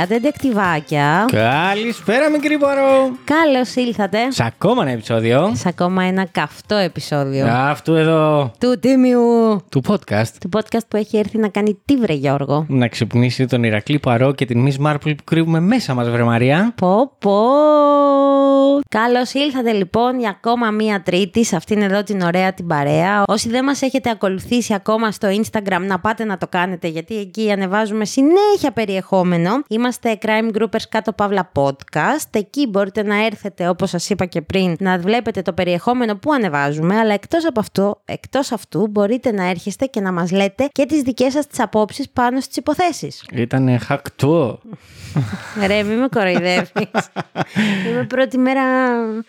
Καλησπέρα, τεντεκτιβάκια. Καλησπέρα, μικρή Παρό. Καλώς ήλθατε Σε ακόμα ένα επεισόδιο σε ακόμα ένα καυτό επεισόδιο αυτού εδώ του τίμιου του podcast. του podcast που έχει έρθει να κάνει τι βρε Γιώργο. Να ξυπνήσει τον Ηρακλή Παρό και την Miss Marple που κρύβουμε μέσα μας, βρε Μαρία. Πω πω. Καλώς ήλθατε λοιπόν για ακόμα μία Τρίτη σε αυτήν εδώ την ωραία την παρέα. Όσοι δεν μας έχετε ακολουθήσει ακόμα στο Instagram, να πάτε να το κάνετε γιατί εκεί ανεβάζουμε συνέχεια περιεχόμενο. Είμαστε Crime Groupers κάτω παύλα podcast. Εκεί μπορείτε να έρθετε, όπως σας είπα και πριν, να βλέπετε το περιεχόμενο που ανεβάζουμε. Αλλά εκτός από αυτό, εκτός αυτού, μπορείτε να έρχεστε και να μας λέτε και τις δικές σας τις απόψεις πάνω στις υποθέσεις. Ήτανε χακτό. Ρε, μη με κοροϊδεύεις. Είμαι πρώτη μέρα.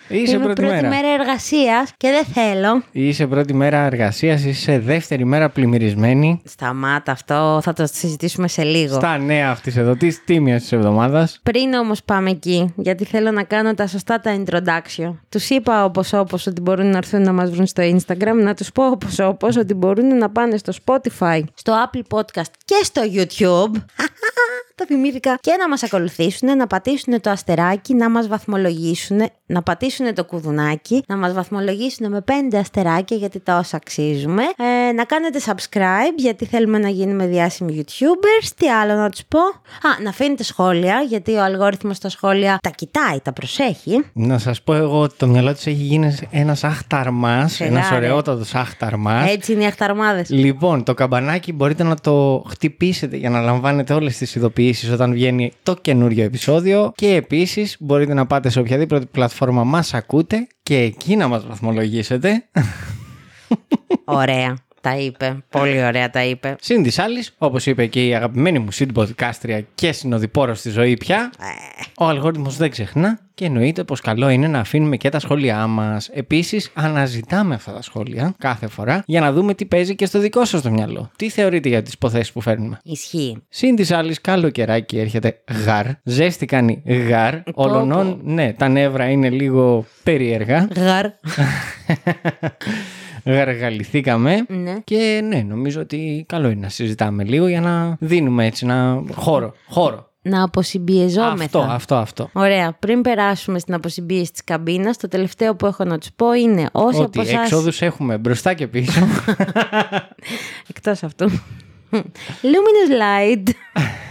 Είσαι είμαι πρώτη μέρα. εργασίας και δεν θέλω. Είσαι πρώτη μέρα εργασίας, είσαι δεύτερη μέρα πλημμυρισμένη. Σταμάτα αυτό, θα το συζητήσουμε σε λίγο. Στα νέα αυτής εδώ, τη τίμια της εβδομάδας. Πριν όμως πάμε εκεί, γιατί θέλω να κάνω τα σωστά τα introduction. Τους είπα όπως όπως ότι μπορούν να έρθουν να μας βρουν στο Instagram, να τους πω όπως όπως ότι μπορούν να πάνε στο Spotify, στο Apple Podcast και στο YouTube. Το θυμήθηκα. Και να μας ακολουθήσουν, να πατήσουν το αστεράκι, να μας βαθμολογήσουν, να πατήσουν το κουδουνάκι, να μας βαθμολογήσουν με πέντε αστεράκια γιατί τα όσα αξίζουμε. Ε, να κάνετε subscribe γιατί θέλουμε να γίνουμε διάσημοι YouTubers. Τι άλλο να τους πω; Α, να αφήνετε σχόλια γιατί ο αλγόριθμος στα σχόλια τα κοιτάει, τα προσέχει. Να σας πω εγώ ότι το μυαλό τη έχει γίνει ένας άχταρμά, Σιγά, ένας ρε. ωραιότατος άχταρμά. Έτσι είναι οι αχταρμάδες. Λοιπόν, το καμπανάκι μπορείτε να το χτυπήσετε για να λαμβάνετε όλες τις ειδοποιήσεις όταν βγαίνει το καινούριο επεισόδιο και επίσης μπορείτε να πάτε σε οποιαδήποτε πλατφόρμα μας ακούτε και εκεί να μας βαθμολογήσετε. Ωραία. Τα είπε. Πολύ ωραία τα είπε. Συν της άλλης, όπως είπε και η αγαπημένη μου συντποδικάστρια και συνοδοιπόρος στη ζωή πια, ο αλγόριθμος δεν ξεχνά και εννοείται πως καλό είναι να αφήνουμε και τα σχόλιά μας. Επίσης, αναζητάμε αυτά τα σχόλια κάθε φορά για να δούμε τι παίζει και στο δικό σας το μυαλό. Τι θεωρείτε για τις υποθέσεις που φέρνουμε; Ισχύει. Συν της άλλης, καλό καιράκι έρχεται γαρ. Ζέστη κάνει γαρ. Ολονών, ναι, τα νεύρα είναι λίγο περίεργα. Γαρ. Γαργαληθήκαμε. ναι. Και ναι, νομίζω ότι καλό είναι να συζητάμε λίγο για να δίνουμε έτσι ένα χώρο. Χώρο. Να αποσυμπιεζόμεθα. Αυτό, αυτό, αυτό. Ωραία. Πριν περάσουμε στην αποσυμπίεση της καμπίνας, το τελευταίο που έχω να τους πω είναι όσοι Ότι από εσάς... εξόδους έχουμε μπροστά και πίσω. Εκτός αυτού. Luminous light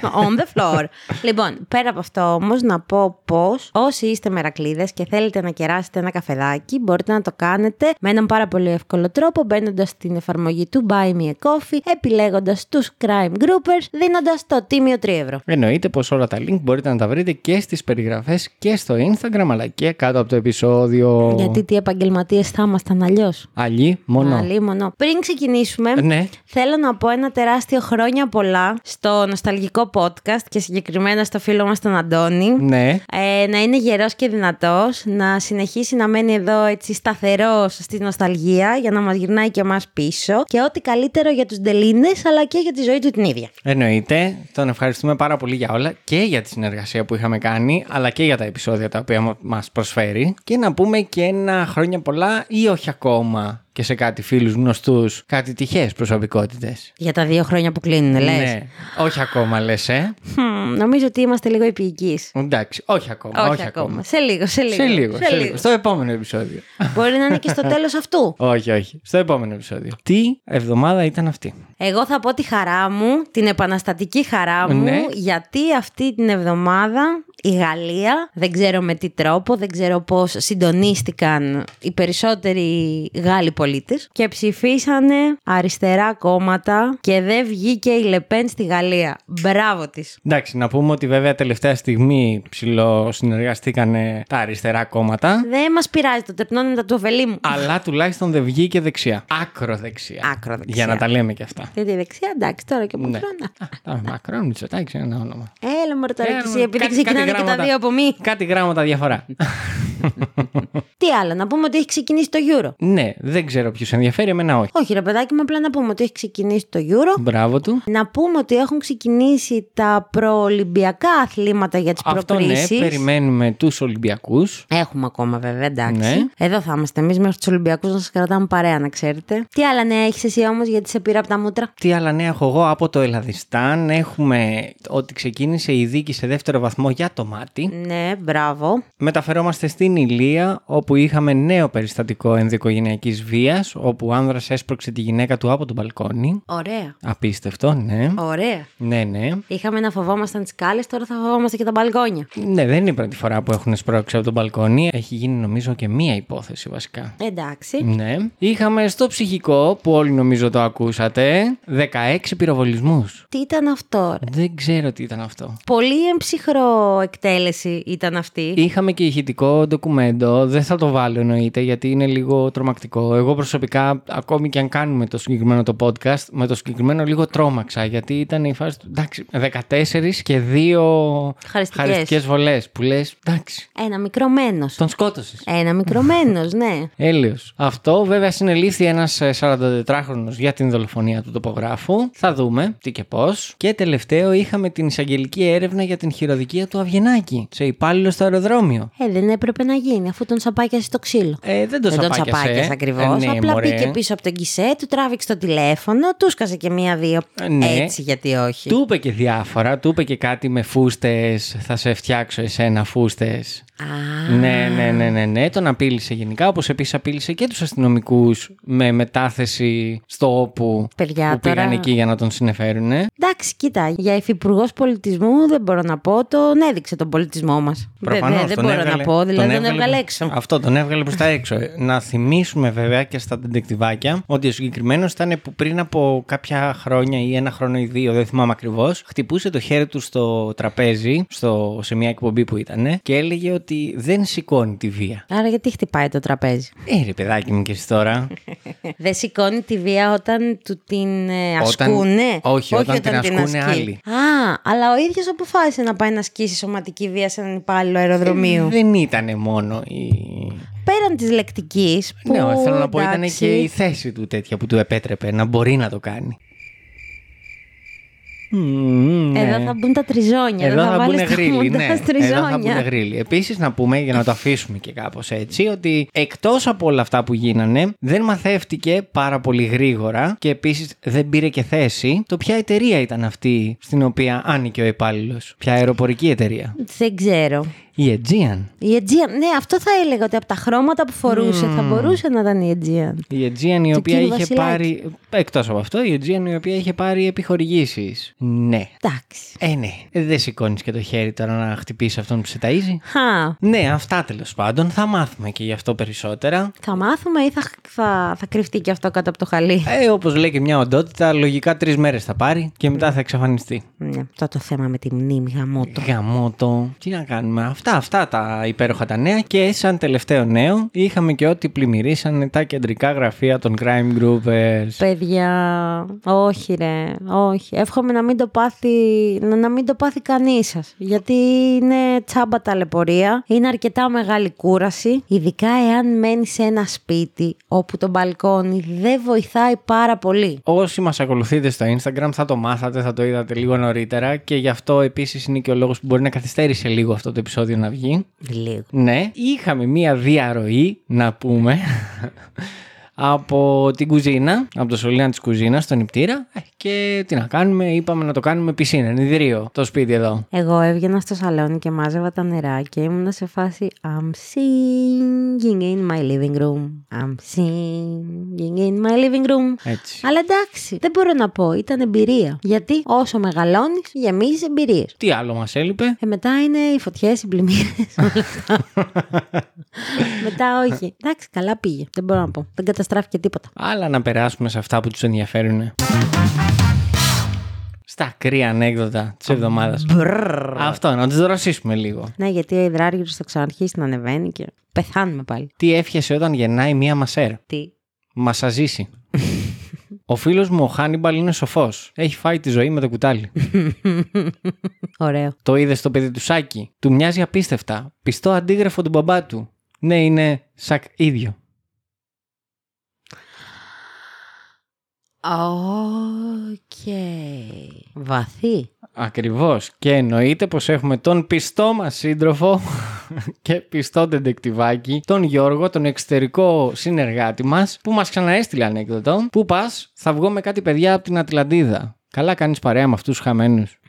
on the floor. λοιπόν, πέρα από αυτό όμως, να πω πως όσοι είστε μερακλείδες και θέλετε να κεράσετε ένα καφεδάκι, μπορείτε να το κάνετε με έναν πάρα πολύ εύκολο τρόπο, μπαίνοντας στην εφαρμογή του Buy Me a Coffee, επιλέγοντας τους Crime Groupers, δίνοντας το τίμιο 3 ευρώ. Εννοείται πως όλα τα link μπορείτε να τα βρείτε και στις περιγραφές και στο Instagram αλλά και κάτω από το επεισόδιο. Γιατί τι επαγγελματίες θα ήμασταν αλλιώς; Αλλή μόνο. Αλίμονο. Πριν ξεκινήσουμε, Ναι. θέλω να πω ένα τεράστιο χρόνια πολλά στο νοσταλγικό podcast και συγκεκριμένα στο φίλο μας τον Αντώνη. Ναι. Ε, να είναι γερός και δυνατός, να συνεχίσει να μένει εδώ έτσι σταθερός στη νοσταλγία για να μας γυρνάει και εμάς πίσω και ό,τι καλύτερο για τους Ντελίνες αλλά και για τη ζωή του την ίδια. Εννοείται. Τον ευχαριστούμε πάρα πολύ για όλα και για τη συνεργασία που είχαμε κάνει, αλλά και για τα επεισόδια τα οποία μας προσφέρει. Και να πούμε και ένα χρόνια πολλά ή όχι ακόμα και σε κάτι φίλους γνωστούς, κάτι τυχαίες προσωπικότητες. Για τα δύο χρόνια που κλείνουν, λες; Ναι, όχι ακόμα λες, ε. Χμ, νομίζω ότι είμαστε λίγο επίοικείς. Εντάξει, όχι ακόμα. Όχι, ακόμα. Σε λίγο, σε λίγο. Σε λίγο, σε λίγο. Στο επόμενο επεισόδιο. Μπορεί να είναι και στο τέλος αυτού. όχι, όχι. Στο επόμενο επεισόδιο. Τι εβδομάδα ήταν αυτή; Εγώ θα πω τη χαρά μου, την επαναστατική χαρά μου, Ναι. γιατί αυτή την εβδομάδα η Γαλλία. Δεν ξέρω με τι τρόπο, δεν ξέρω πώς συντονίστηκαν οι περισσότεροι Γάλλοι πολίτες και ψηφίσανε αριστερά κόμματα και δεν βγήκε η Λεπέν στη Γαλλία. Μπράβο της. Εντάξει, να πούμε ότι βέβαια τελευταία στιγμή ψηλό συνεργαστήκαν τα αριστερά κόμματα. Δεν μας πειράζει το τερπνό μετά του ωφελή μου. Αλλά τουλάχιστον δεν βγήκε δεξιά. Άκρο δεξιά. Άκρο δεξιά. Για να τα λέμε και αυτά. Τι τη δεξιά, εντάξει, τώρα και από Ναι. χρόνο. Α, Μακρόν, Μητσοτάκη, ένα όνομα. Έλα μου τώρα Ε, και εσύ, επειδή κάτι- ξεκινάνε κάτι και τα γράμματα- δύο από μη. Κάτι γράμματα διαφορά. Τι άλλο, να πούμε ότι έχει ξεκινήσει το Euro. ναι, δεν ξέρω ποιους ενδιαφέρει, εμένα όχι. Όχι, ρε παιδάκι μου, απλά να πούμε ότι έχει ξεκινήσει το Euro. Μπράβο του. Να πούμε ότι έχουν ξεκινήσει τα προολυμπιακά αθλήματα για τις Αυτό ναι, προκρίσεις. περιμένουμε τους Ολυμπιακούς. Έχουμε ακόμα βέβαια, εντάξει. Ναι. Εδώ θα είμαστε εμείς μέχρι τους Ολυμπιακούς να σας κρατάμε παρέα, να ξέρετε. Τι άλλα νέα έχεις εσύ όμως, γιατί σε πήρα από τα μούτρα; Τι άλλα νέα έχω εγώ από το Ελλαδιστάν. Έχουμε ότι ξεκίνησε η δίκη σε δεύτερο βαθμό για το μάτι. Ναι, μπράβο. Μεταφερόμαστε στην Ηλία, όπου είχαμε νέο περιστατικό ενδοικογενειακής βίας, όπου ο άνδρας έσπρωξε τη γυναίκα του από τον μπαλκόνι. Ωραία. Απίστευτο, ναι. Ωραία. Ναι, ναι. Είχαμε να φοβόμασταν τις κάλε, τώρα θα φοβόμαστε και τα μπαλκόνια. Ναι, δεν είναι η πρώτη φορά που έχουν σπρώξει από τον μπαλκόνι. Έχει γίνει νομίζω και μία υπόθεση βασικά. Εντάξει. Ναι. Είχαμε στο ψυχικό, που όλοι νομίζω το ακούσατε, 16 πυροβολισμούς. Τι ήταν αυτό, ρε; Δεν ξέρω τι ήταν αυτό. Πολύ εμψυχρό εκτέλεση ήταν αυτή. Είχαμε και ηχητικό ντοκουμέντο. Δεν θα το βάλω εννοείται γιατί είναι λίγο τρομακτικό. Εγώ προσωπικά, ακόμη και αν κάνουμε το συγκεκριμένο το podcast, με το συγκεκριμένο λίγο τρόμαξα γιατί ήταν η φάση του. Εντάξει, 14 και δύο Χαριστικές. χαριστικές βολές που λες. Εντάξει, Ένα μικρό μένος. τον σκότωσες. Ένα μικρό μένος, ναι. Έλεος. Αυτό βέβαια συνελήφθη ένας 44χρονο για την δολοφονία του τοπογράφου. Θα δούμε τι και πώς. Και τελευταίο είχαμε την εισαγγελική έρευνα για την χειροδικία του Αυγενάκη σε υπάλληλο στο αεροδρόμιο. Ε, δεν έπρεπε να γίνει αφού τον σαπάκιασε στο ξύλο. Ε, δεν το δεν τον σαπάκιασε. σαπάκιασε ακριβώς. Ε, ναι, Απλά μωρέ. πήγε πίσω από τον κισέ, του τράβηξε το τηλέφωνο, του σκασε και μία-δύο. Ε, ναι. Έτσι, γιατί όχι. Του είπε και διάφορα, του είπε και κάτι με φούστες. Θα σε φτιάξω εσένα φούστες. Α, Ναι, ναι, ναι, ναι, ναι. Τον απείλησε γενικά. Όπως επίσης απείλησε και τους αστυνομικούς με μετάθεση στο όπου Παιδιά, που πήγαν τώρα- εκεί για να τον συνεφέρουν. Εντάξει, κοίτα, για υφυπουργός πολιτισμού δεν μπορώ να πω, τον έδειξε τον πολιτισμό μας. Προφανώς, δεν τον μπορώ έβγαλε- να πω, δηλαδή τον έβγαλε- έβγαλε έξω. Αυτό τον έβγαλε προ τα έξω. Ε, Να θυμίσουμε βέβαια και στα τεντεκτιβάκια ότι ο συγκεκριμένος ήταν που πριν από κάποια χρόνια ή ένα χρόνο ή δύο, δεν θυμάμαι ακριβώς, χτυπούσε το χέρι του στο τραπέζι, στο, σε μια εκπομπή που ήταν και έλεγε ότι δεν σηκώνει τη βία. Άρα γιατί χτυπάει το τραπέζι; Ε, ρε παιδάκι μου και εσύ τώρα. Δεν σηκώνει τη βία όταν του την ε, Όταν- ασκούνε; όχι, όταν την ασκούνε ασκεί. άλλοι. Α, αλλά ο ίδιος αποφάσισε να πάει να ασκήσει σωματική βία σε έναν υπάλληλο αεροδρομίου. δεν ήταν μόνο η. Πέραν της λεκτικής. Ναι, θέλω να πω, ήταν και η θέση του τέτοια που του επέτρεπε να μπορεί να το κάνει. Μμμ, ναι. Εδώ θα μπουν τα τριζόνια. Εδώ θα, βάλεις μπουν τα γρήλοι, μοντάζ ναι. Εδώ θα τριζόνια. μπουν γρήλοι. Επίσης, να πούμε, για να το αφήσουμε και κάπως έτσι, ότι εκτός από όλα αυτά που γίνανε, δεν μαθεύτηκε πάρα πολύ γρήγορα και επίσης δεν πήρε και θέση το ποια εταιρεία ήταν αυτή στην οποία άνοιγε ο υπάλληλος. Ποια αεροπορική εταιρεία. Δεν ξέρω. Η Aegean. Η Aegean, ναι, αυτό θα έλεγα ότι από τα χρώματα που φορούσε θα μπορούσε να ήταν η Aegean. Η Aegean η Του οποία κύριου είχε Βασιλάκη. πάρει. Εκτός από αυτό, η Aegean η οποία είχε πάρει επιχορηγήσεις. Ναι. Εντάξει. Ε, ναι. Δεν σηκώνεις και το χέρι τώρα να χτυπήσει αυτόν που σε ταΐζει. Χα. Ναι, αυτά τέλος πάντων. Θα μάθουμε και γι' αυτό περισσότερα. Θα μάθουμε ή θα, θα, θα κρυφτεί και αυτό κάτω από το χαλί; Ε, όπως λέει και μια οντότητα, λογικά τρεις μέρες θα πάρει και μετά θα εξαφανιστεί. Ναι, αυτό το θέμα με τη μνήμη γαμότο. Γαμώτο. Τι να κάνουμε. Αυτά, αυτά τα υπέροχα τα νέα. Και σαν τελευταίο νέο, είχαμε και ότι πλημμυρίσανε τα κεντρικά γραφεία των crime groupers. Παιδιά, όχι ρε, όχι. Εύχομαι να μην το πάθει, να, να μην το πάθει κανείς σας. Γιατί είναι τσάμπα ταλαιπωρία, είναι αρκετά μεγάλη κούραση, ειδικά εάν μένει σε ένα σπίτι όπου το μπαλκόνι δεν βοηθάει πάρα πολύ. Όσοι μας ακολουθείτε στο Instagram θα το μάθατε, θα το είδατε λίγο νωρίτερα και γι' αυτό επίσης είναι και ο λόγος που μπορεί να καθυστέρησε λίγο αυτό το επεισόδιο να βγει. Λίγο. Ναι, είχαμε μία διαρροή, να πούμε, από την κουζίνα, από το σωλήνα της κουζίνας, στον νηπτήρα. Ε, Και τι να κάνουμε, είπαμε να το κάνουμε πισίνα, ενιδρίο το σπίτι εδώ. Εγώ έβγαινα στο σαλόνι και μάζευα τα νερά και ήμουν σε φάση I'm singing in my living room. I'm singing in my living room. Έτσι. Αλλά εντάξει, δεν μπορώ να πω, ήταν εμπειρία. Γιατί όσο μεγαλώνεις, γεμίζεις εμπειρίες. Τι άλλο μας έλειπε; Ε, μετά είναι οι φωτιές, οι πλημμύρες. μετά όχι. Εντάξει, καλά πήγε. Δεν μπορώ να πω. Δεν καταστράφηκε τίποτα. Άλλα να περάσουμε σε αυτά που τους ενδιαφέρουν. Στα ακραία ανέκδοτα της εβδομάδας. Αυτό, να του δροσίσουμε λίγο. Ναι, γιατί ο υδράργυρο θα ξαναρχίσει να ανεβαίνει και πεθάνουμε πάλι. Τι εύχεσαι όταν γεννάει μία μασέρα. Τι. Μασαζήσει. Ο φίλο μου ο Χάνιμπαλ είναι σοφό. Έχει φάει τη ζωή με το κουτάλι. Ωραίο. το είδε στο παιδί του Σάκη. Του μοιάζει απίστευτα. Πιστό αντίγραφο του μπαμπά του. Ναι, είναι σακ ίδιο. Οκ. Βαθύ. Ακριβώς. Και εννοείται πως έχουμε τον πιστό μας σύντροφο και πιστό ντετεκτιβάκι, τον Γιώργο, τον εξωτερικό συνεργάτη μας, που μας ξαναέστειλε ανέκδοτο. Πού πας, θα βγω με κάτι παιδιά από την Ατλαντίδα. Καλά κάνεις παρέα με αυτούς τους χαμένους.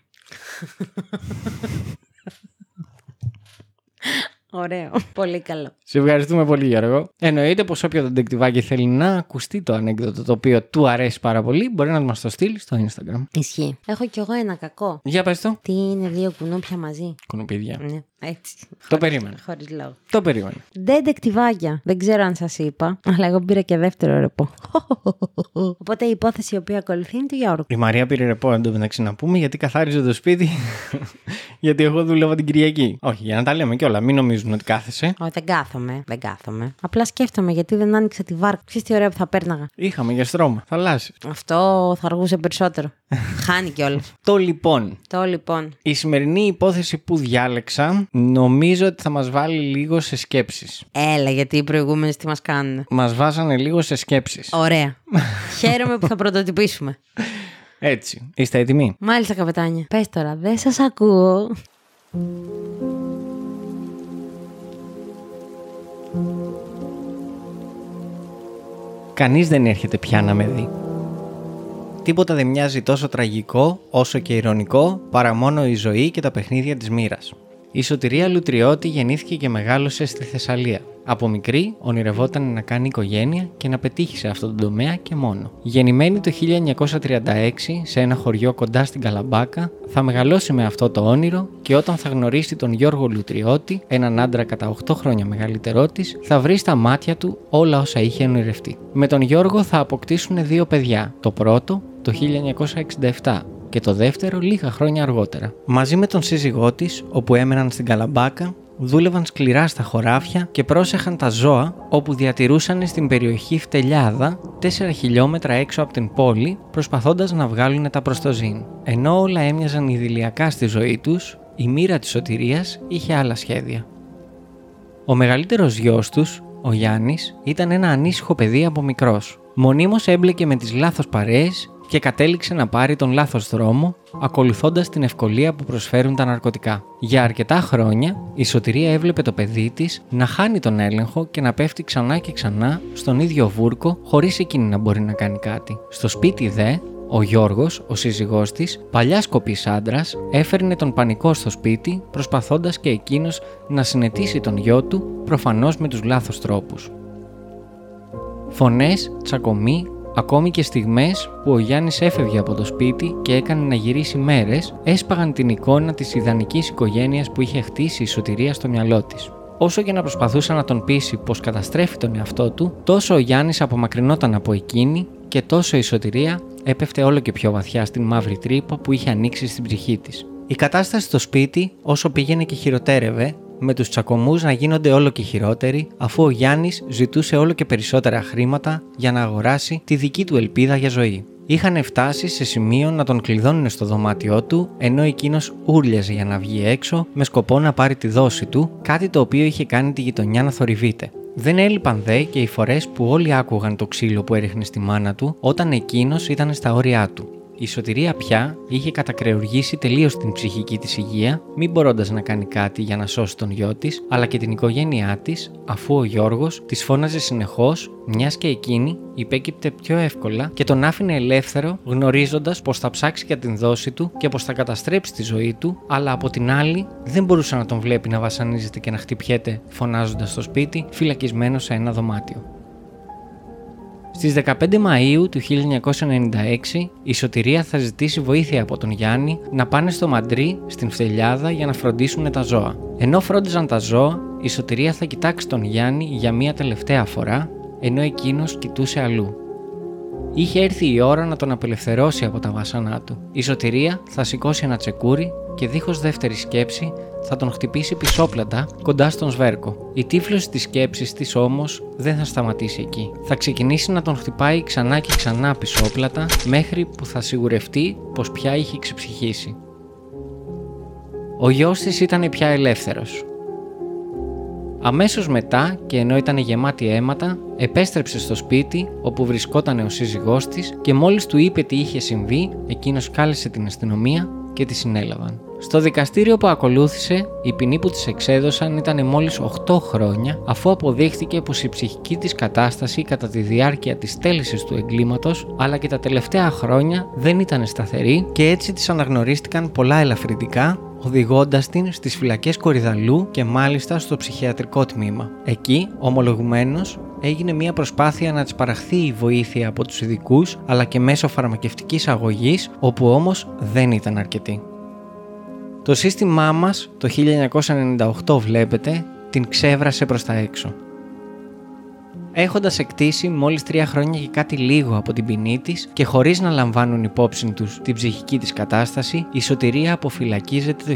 Ωραίο. Πολύ καλό. Σε ευχαριστούμε πολύ, Γιώργο. Εννοείται πως όποιο ντετεκτιβάκι θέλει να ακουστεί το ανέκδοτο το οποίο του αρέσει πάρα πολύ, μπορεί να μας το στείλει στο Instagram. Ισχύει. Έχω κι εγώ ένα κακό. Για πες το. Τι είναι δύο κουνούπια μαζί; Κουνουπίδια. Ναι, έτσι. Το περίμενα. Χωρίς λόγο. Το περίμενα. Ντεντεκτιβάκια. Δεν ξέρω αν σας είπα, αλλά εγώ πήρα και δεύτερο ρεπό. Οπότε η υπόθεση η οποία ακολουθεί είναι του Γιώργου. Η Μαρία πήρε ρεπό εντωμεταξύ να πούμε γιατί καθάριζε το σπίτι. γιατί εγώ δούλευα την Κυριακή. Όχι, για να τα λέμε κιόλα. Μην νομίζουν ότι κάθεσαι. Όχι, δεν κάθομαι. Δεν κάθομαι. Απλά σκέφτομαι γιατί δεν άνοιξα τη βάρκα. Ξέρεις τι ωραία που θα πέρναγα; Είχαμε για στρώμα. Θα αλλάσει. Αυτό θα αργούσε περισσότερο. Χάνει κιόλας. Το λοιπόν. Το λοιπόν. Η σημερινή υπόθεση που διάλεξα νομίζω ότι θα μας βάλει λίγο σε σκέψεις. Έλα, γιατί οι προηγούμενες τι μας κάνουν; Μας βάζανε λίγο σε σκέψεις. Ωραία. Χαίρομαι που θα πρωτοτυπήσουμε. Έτσι. Είστε έτοιμοι; Μάλιστα, καπετάνια. Πες τώρα, δεν σας ακούω. Κανείς δεν έρχεται πια να με δει. Τίποτα δεν μοιάζει τόσο τραγικό όσο και ηρωνικό παρά μόνο η ζωή και τα παιχνίδια της μοίρας. Η Σωτηρία Λουτριώτη γεννήθηκε και μεγάλωσε στη Θεσσαλία. Από μικρή ονειρευόταν να κάνει οικογένεια και να πετύχει σε αυτόν τον τομέα και μόνο. Γεννημένη το 1936 σε ένα χωριό κοντά στην Καλαμπάκα, θα μεγαλώσει με αυτό το όνειρο και όταν θα γνωρίσει τον Γιώργο Λουτριώτη, έναν άντρα κατά 8 χρόνια μεγαλύτερό της, θα βρει στα μάτια του όλα όσα είχε ονειρευτεί. Με τον Γιώργο θα αποκτήσουν δύο παιδιά. Το πρώτο το 1967 και το δεύτερο λίγα χρόνια αργότερα. Μαζί με τον σύζυγό της, όπου έμεναν στην Καλαμπάκα, δούλευαν σκληρά στα χωράφια και πρόσεχαν τα ζώα όπου διατηρούσαν στην περιοχή Φτελιάδα 4 χιλιόμετρα έξω από την πόλη προσπαθώντας να βγάλουν τα προς το ζήν. Ενώ όλα έμοιαζαν ιδηλιακά στη ζωή τους, η μοίρα της σωτηρίας είχε άλλα σχέδια. Ο μεγαλύτερος γιος τους, ο Γιάννης, ήταν ένα ανήσυχο παιδί από μικρός. Μονίμως έμπλεκε με τις λάθος παρέες και κατέληξε να πάρει τον λάθος δρόμο, ακολουθώντας την ευκολία που προσφέρουν τα ναρκωτικά. Για αρκετά χρόνια, η Σωτηρία έβλεπε το παιδί της να χάνει τον έλεγχο και να πέφτει ξανά και ξανά στον ίδιο βούρκο, χωρίς εκείνη να μπορεί να κάνει κάτι. Στο σπίτι δε, ο Γιώργος, ο σύζυγός της, παλιάς σκοπής άντρας, έφερνε τον πανικό στο σπίτι, προσπαθώντας και εκείνος να συνετίσει τον γιο του, προφανώς με τους λάθος τρόπους. Φωνές, τσακωμοί, ακόμη και στιγμές που ο Γιάννης έφευγε από το σπίτι και έκανε να γυρίσει μέρες, έσπαγαν την εικόνα της ιδανικής οικογένειας που είχε χτίσει η σωτηρία στο μυαλό της. Όσο και να προσπαθούσε να τον πείσει πως καταστρέφει τον εαυτό του, τόσο ο Γιάννης απομακρυνόταν από εκείνη και τόσο η σωτηρία έπεφτε όλο και πιο βαθιά στην μαύρη τρύπα που είχε ανοίξει στην ψυχή της. Η κατάσταση στο σπίτι, όσο πήγαινε και χειροτέρευε, με τους τσακωμούς να γίνονται όλο και χειρότεροι, αφού ο Γιάννης ζητούσε όλο και περισσότερα χρήματα για να αγοράσει τη δική του ελπίδα για ζωή. Είχαν φτάσει σε σημείο να τον κλειδώνουν στο δωμάτιό του, ενώ εκείνος ούρλιαζε για να βγει έξω με σκοπό να πάρει τη δόση του, κάτι το οποίο είχε κάνει τη γειτονιά να θορυβείται. Δεν έλειπαν δε και οι φορές που όλοι άκουγαν το ξύλο που έριχνε στη μάνα του όταν εκείνος ήταν στα όρια του. Η σωτηρία πια είχε κατακρεουργήσει τελείως την ψυχική της υγεία, μην μπορώντας να κάνει κάτι για να σώσει τον γιο της, αλλά και την οικογένειά της, αφού ο Γιώργος της φώναζε συνεχώς, μιας και εκείνη υπέκυπτε πιο εύκολα και τον άφηνε ελεύθερο, γνωρίζοντας πως θα ψάξει για την δόση του και πως θα καταστρέψει τη ζωή του, αλλά από την άλλη δεν μπορούσε να τον βλέπει να βασανίζεται και να χτυπιέται φωνάζοντας στο σπίτι, φυλακισμένο σε ένα δωμάτιο. Στις 15 Μαΐου του 1996 η Σωτηρία θα ζητήσει βοήθεια από τον Γιάννη να πάνε στο Μαντρί στην Φτελιάδα για να φροντίσουν τα ζώα. Ενώ φρόντιζαν τα ζώα, η Σωτηρία θα κοιτάξει τον Γιάννη για μία τελευταία φορά, ενώ εκείνος κοιτούσε αλλού. Είχε έρθει η ώρα να τον απελευθερώσει από τα βάσανά του. Η Σωτηρία θα σηκώσει ένα τσεκούρι και δίχως δεύτερη σκέψη θα τον χτυπήσει πισόπλατα κοντά στον σβέρκο. Η τύφλωση της σκέψης της όμως δεν θα σταματήσει εκεί. Θα ξεκινήσει να τον χτυπάει ξανά και ξανά πισόπλατα μέχρι που θα σιγουρευτεί πως πια είχε ξεψυχήσει. Ο γιος της ήταν πια ελεύθερος. Αμέσως μετά και ενώ ήταν γεμάτη αίματα, επέστρεψε στο σπίτι όπου βρισκόταν ο σύζυγός της και μόλις του είπε τι είχε συμβεί, εκείνος κάλεσε την αστυνομία και τη συνέλαβαν. Στο δικαστήριο που ακολούθησε, η ποινή που της εξέδωσαν ήταν μόλις 8 χρόνια, αφού αποδείχθηκε πως η ψυχική της κατάσταση κατά τη διάρκεια της τέλησης του εγκλήματος, αλλά και τα τελευταία χρόνια δεν ήταν σταθερή και έτσι της αναγνωρίστηκαν πολλά ελαφρυντικά, οδηγώντας την στις φυλακές Κορυδαλού και μάλιστα στο ψυχιατρικό τμήμα. Εκεί, ομολογουμένως, έγινε μια προσπάθεια να της παραχθεί η βοήθεια από τους ειδικούς αλλά και μέσω φαρμακευτικής αγωγής, όπου όμως δεν ήταν αρκετή. Το σύστημά μας το 1998 βλέπετε την ξέβρασε προς τα έξω. Έχοντας εκτίσει μόλις τρία χρόνια και κάτι λίγο από την ποινή της και χωρίς να λαμβάνουν υπόψη τους την ψυχική της κατάσταση, η σωτηρία αποφυλακίζεται το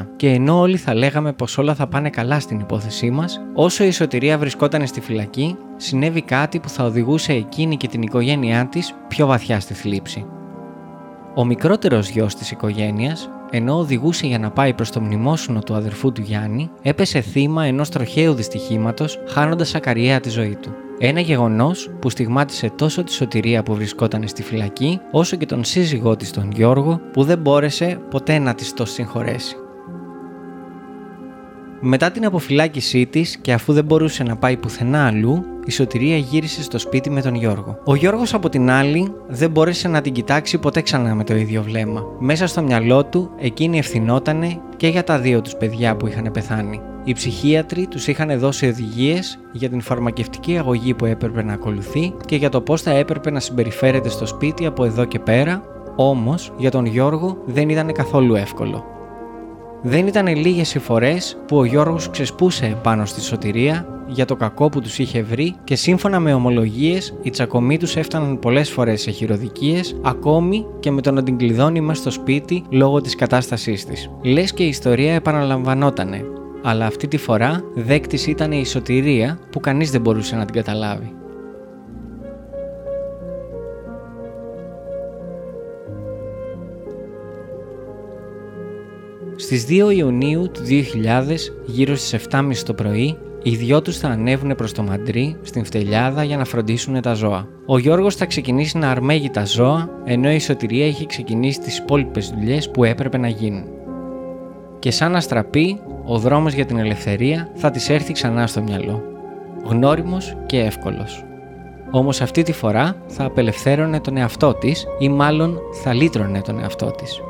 1999. Και ενώ όλοι θα λέγαμε πως όλα θα πάνε καλά στην υπόθεσή μας, όσο η σωτηρία βρισκόταν στη φυλακή, συνέβη κάτι που θα οδηγούσε εκείνη και την οικογένειά της πιο βαθιά στη θλίψη. Ο μικρότερος γιος της οικογένειας, ενώ οδηγούσε για να πάει προς το μνημόσυνο του αδερφού του Γιάννη, έπεσε θύμα ενός τροχαίου δυστυχήματος, χάνοντας ακαριέα τη ζωή του. Ένα γεγονός που στιγμάτισε τόσο τη σωτηρία που βρισκόταν στη φυλακή, όσο και τον σύζυγό της τον Γιώργο, που δεν μπόρεσε ποτέ να της το συγχωρέσει. Μετά την αποφυλάκησή της και αφού δεν μπορούσε να πάει πουθενά αλλού, η Σωτηρία γύρισε στο σπίτι με τον Γιώργο. Ο Γιώργος από την άλλη δεν μπόρεσε να την κοιτάξει ποτέ ξανά με το ίδιο βλέμμα. Μέσα στο μυαλό του εκείνη ευθυνότανε και για τα δύο τους παιδιά που είχαν πεθάνει. Οι ψυχίατροι τους είχαν δώσει οδηγίες για την φαρμακευτική αγωγή που έπρεπε να ακολουθεί και για το πώς θα έπρεπε να συμπεριφέρεται στο σπίτι από εδώ και πέρα, όμως για τον Γιώργο δεν ήταν καθόλου εύκολο. Δεν ήταν λίγες οι φορές που ο Γιώργος ξεσπούσε πάνω στη σωτηρία για το κακό που τους είχε βρει και σύμφωνα με ομολογίες οι τσακωμοί τους έφταναν πολλές φορές σε χειροδικίες ακόμη και με το να την κλειδώνει μέσα στο σπίτι λόγω της κατάστασής της. Λες και η ιστορία επαναλαμβανότανε, αλλά αυτή τη φορά δέκτης ήταν η σωτηρία που κανείς δεν μπορούσε να την καταλάβει. Στις 2 Ιουνίου του 2000, γύρω στις 7.30 το πρωί, οι δυο τους θα ανέβουν προς το Μαντρί, στην Φτελιάδα, για να φροντίσουν τα ζώα. Ο Γιώργος θα ξεκινήσει να αρμέγει τα ζώα, ενώ η Σωτηρία έχει ξεκινήσει τις υπόλοιπες δουλειές που έπρεπε να γίνουν. Και σαν αστραπή, ο δρόμος για την ελευθερία θα της έρθει ξανά στο μυαλό. Γνώριμος και εύκολος. Όμως αυτή τη φορά θα απελευθέρωνε τον εαυτό της ή μάλλον θα λύτρωνε τον εαυτό της.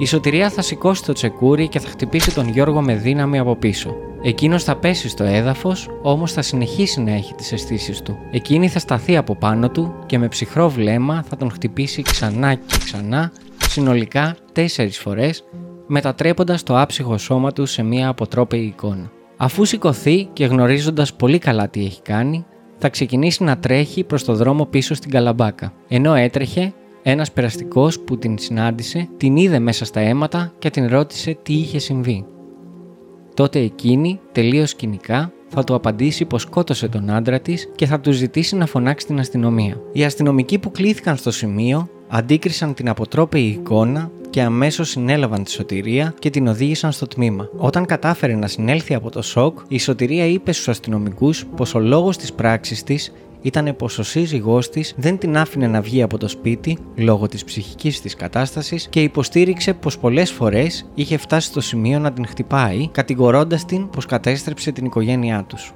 Η σωτηρία θα σηκώσει το τσεκούρι και θα χτυπήσει τον Γιώργο με δύναμη από πίσω. Εκείνος θα πέσει στο έδαφος, όμως θα συνεχίσει να έχει τις αισθήσεις του. Εκείνη θα σταθεί από πάνω του και με ψυχρό βλέμμα θα τον χτυπήσει ξανά και ξανά, συνολικά τέσσερις φορές, μετατρέποντας το άψυχο σώμα του σε μια αποτρόπαιη εικόνα. Αφού σηκωθεί και γνωρίζοντας πολύ καλά τι έχει κάνει, θα ξεκινήσει να τρέχει προς το δρόμο πίσω στην καλαμπάκα. Ενώ έτρεχε, ένας περαστικός που την συνάντησε την είδε μέσα στα αίματα και την ρώτησε τι είχε συμβεί. Τότε εκείνη, τελείως κοινικά, θα του απαντήσει πως σκότωσε τον άντρα της και θα του ζητήσει να φωνάξει την αστυνομία. Οι αστυνομικοί που κλήθηκαν στο σημείο αντίκρισαν την αποτρόπαιη εικόνα και αμέσως συνέλαβαν τη σωτηρία και την οδήγησαν στο τμήμα. Όταν κατάφερε να συνέλθει από το σοκ, η σωτηρία είπε στους αστυνομικούς πως ο λόγος της πράξης της ήταν πως ο σύζυγός της δεν την άφηνε να βγει από το σπίτι λόγω της ψυχικής της κατάστασης και υποστήριξε πως πολλές φορές είχε φτάσει στο σημείο να την χτυπάει, κατηγορώντας την πως κατέστρεψε την οικογένειά τους.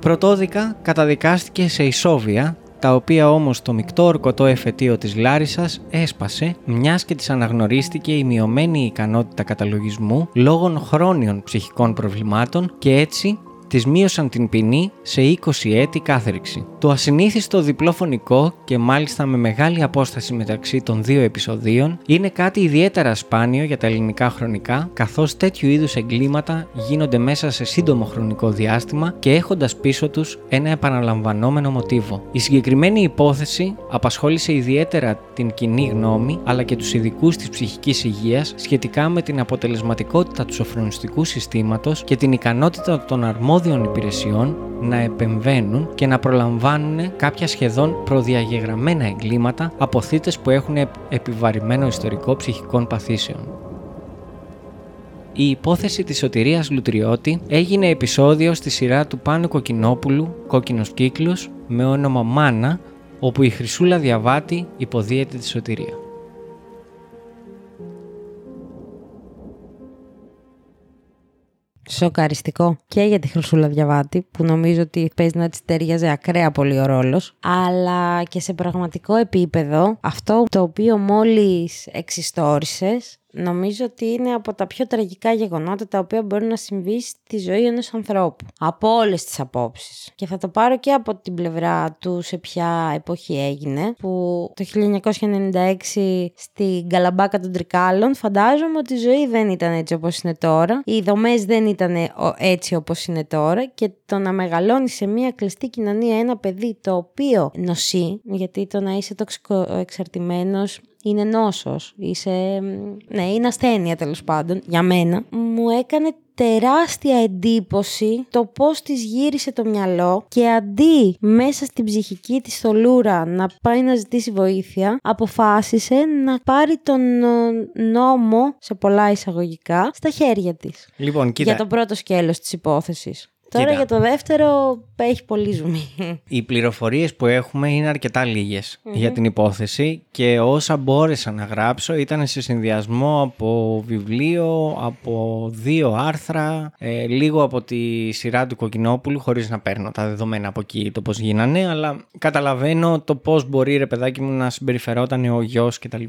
Πρωτόδικα καταδικάστηκε σε ισόβια τα οποία όμως το μεικτό ορκωτό εφετείο της Λάρισας έσπασε μιας και της αναγνωρίστηκε η μειωμένη ικανότητα καταλογισμού λόγω χρόνιων ψυχικών προβλημάτων και έτσι της μείωσαν την ποινή σε 20 έτη κάθριξη. Το ασυνήθιστο διπλό φωνικό και μάλιστα με μεγάλη απόσταση μεταξύ των δύο επεισοδίων είναι κάτι ιδιαίτερα σπάνιο για τα ελληνικά χρονικά, καθώς τέτοιου είδους εγκλήματα γίνονται μέσα σε σύντομο χρονικό διάστημα και έχοντας πίσω τους ένα επαναλαμβανόμενο μοτίβο. Η συγκεκριμένη υπόθεση απασχόλησε ιδιαίτερα την κοινή γνώμη αλλά και τους ειδικούς της ψυχικής υγείας σχετικά με την αποτελεσματικότητα του σοφρονιστικού συστήματος και την ικανότητα των αρμόδιων υπηρεσιών να επεμβαίνουν και να προλαμβάνουν κάποια σχεδόν προδιαγεγραμμένα εγκλήματα από θύτες που έχουν επιβαρημένο ιστορικό ψυχικών παθήσεων. Η υπόθεση της σωτηρίας Λουτριώτη έγινε επεισόδιο στη σειρά του Πάνου Κοκκινόπουλου «Κόκκινος κύκλος» με όνομα Μάνα, όπου η Χρυσούλα Διαβάτη υποδίεται τη σωτηρία. Σοκαριστικό και για τη Χρυσούλα Διαβάτη, που νομίζω ότι παίζει να της ταιριάζει ακραία πολύ ο ρόλος, αλλά και σε πραγματικό επίπεδο, αυτό το οποίο μόλις εξιστόρισες, νομίζω ότι είναι από τα πιο τραγικά γεγονότα τα οποία μπορεί να συμβεί στη ζωή ενός ανθρώπου. Από όλες τις απόψεις. Και θα το πάρω και από την πλευρά του σε ποια εποχή έγινε, που το 1996 στην Καλαμπάκα των Τρικάλων φαντάζομαι ότι η ζωή δεν ήταν έτσι όπως είναι τώρα. Οι δομές δεν ήταν έτσι όπως είναι τώρα και το να μεγαλώνει σε μια κλειστή κοινωνία ένα παιδί το οποίο νοσεί, γιατί το να είσαι τοξικοεξαρτημένος είναι νόσος, είσαι, ναι, είναι ασθένεια τέλος πάντων, για μένα, μου έκανε τεράστια εντύπωση το πώς της γύρισε το μυαλό και αντί μέσα στην ψυχική της θολούρα να πάει να ζητήσει βοήθεια, αποφάσισε να πάρει τον ε, νόμο, σε πολλά εισαγωγικά, στα χέρια της. Λοιπόν, κοίτα. Για το πρώτο σκέλος της υπόθεσης. Τώρα για το δεύτερο έχει πολύ ζουμί. Οι πληροφορίες που έχουμε είναι αρκετά για την υπόθεση και όσα μπόρεσα να γράψω ήταν σε συνδυασμό από βιβλίο, από δύο άρθρα, ε, λίγο από τη σειρά του Κοκκινόπουλου χωρίς να παίρνω τα δεδομένα από εκεί το πώς γίνανε αλλά καταλαβαίνω το πώς μπορεί ρε παιδάκι μου να συμπεριφερόταν ο γιος κτλ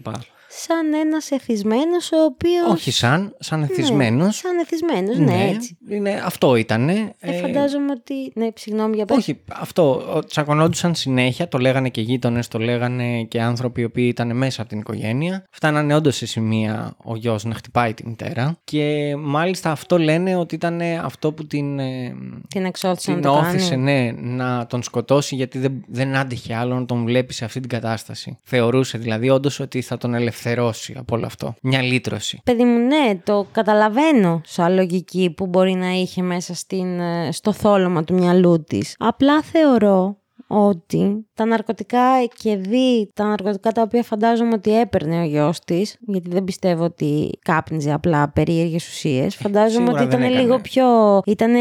σαν ένας εθισμένος ο οποίο. Όχι σαν, σαν εθισμένος. Ναι, σαν εθισμένος, ναι, ναι, έτσι. Είναι, αυτό ήταν. Ε, φαντάζομαι ότι. Ναι, συγγνώμη για πέρα. Όχι, αυτό. Τσακωνόντουσαν συνέχεια, το λέγανε και γείτονες, το λέγανε και άνθρωποι οι οποίοι ήταν μέσα από την οικογένεια. Φτάνανε όντως σε σημεία ο γιος να χτυπάει τη μητέρα. Και μάλιστα αυτό λένε ότι ήταν αυτό που την. Ε, την εξώθησε την να το όθησε, ναι, να τον σκοτώσει γιατί δεν, δεν άντεχε άλλο να τον βλέπει σε αυτή την κατάσταση. Θεωρούσε δηλαδή όντως ότι θα τον ελευθερώσει ελευθερώσει από όλο αυτό. Μια λύτρωση. Παιδί μου, ναι, το καταλαβαίνω σαν λογική που μπορεί να είχε μέσα στην, ε, στο θόλωμα του μυαλού της. Απλά θεωρώ ότι τα ναρκωτικά και δει τα ναρκωτικά τα οποία φαντάζομαι ότι έπαιρνε ο γιος της, γιατί δεν πιστεύω ότι κάπνιζε απλά περίεργες ουσίες, ε, φαντάζομαι ότι ήταν λίγο πιο... Ήτανε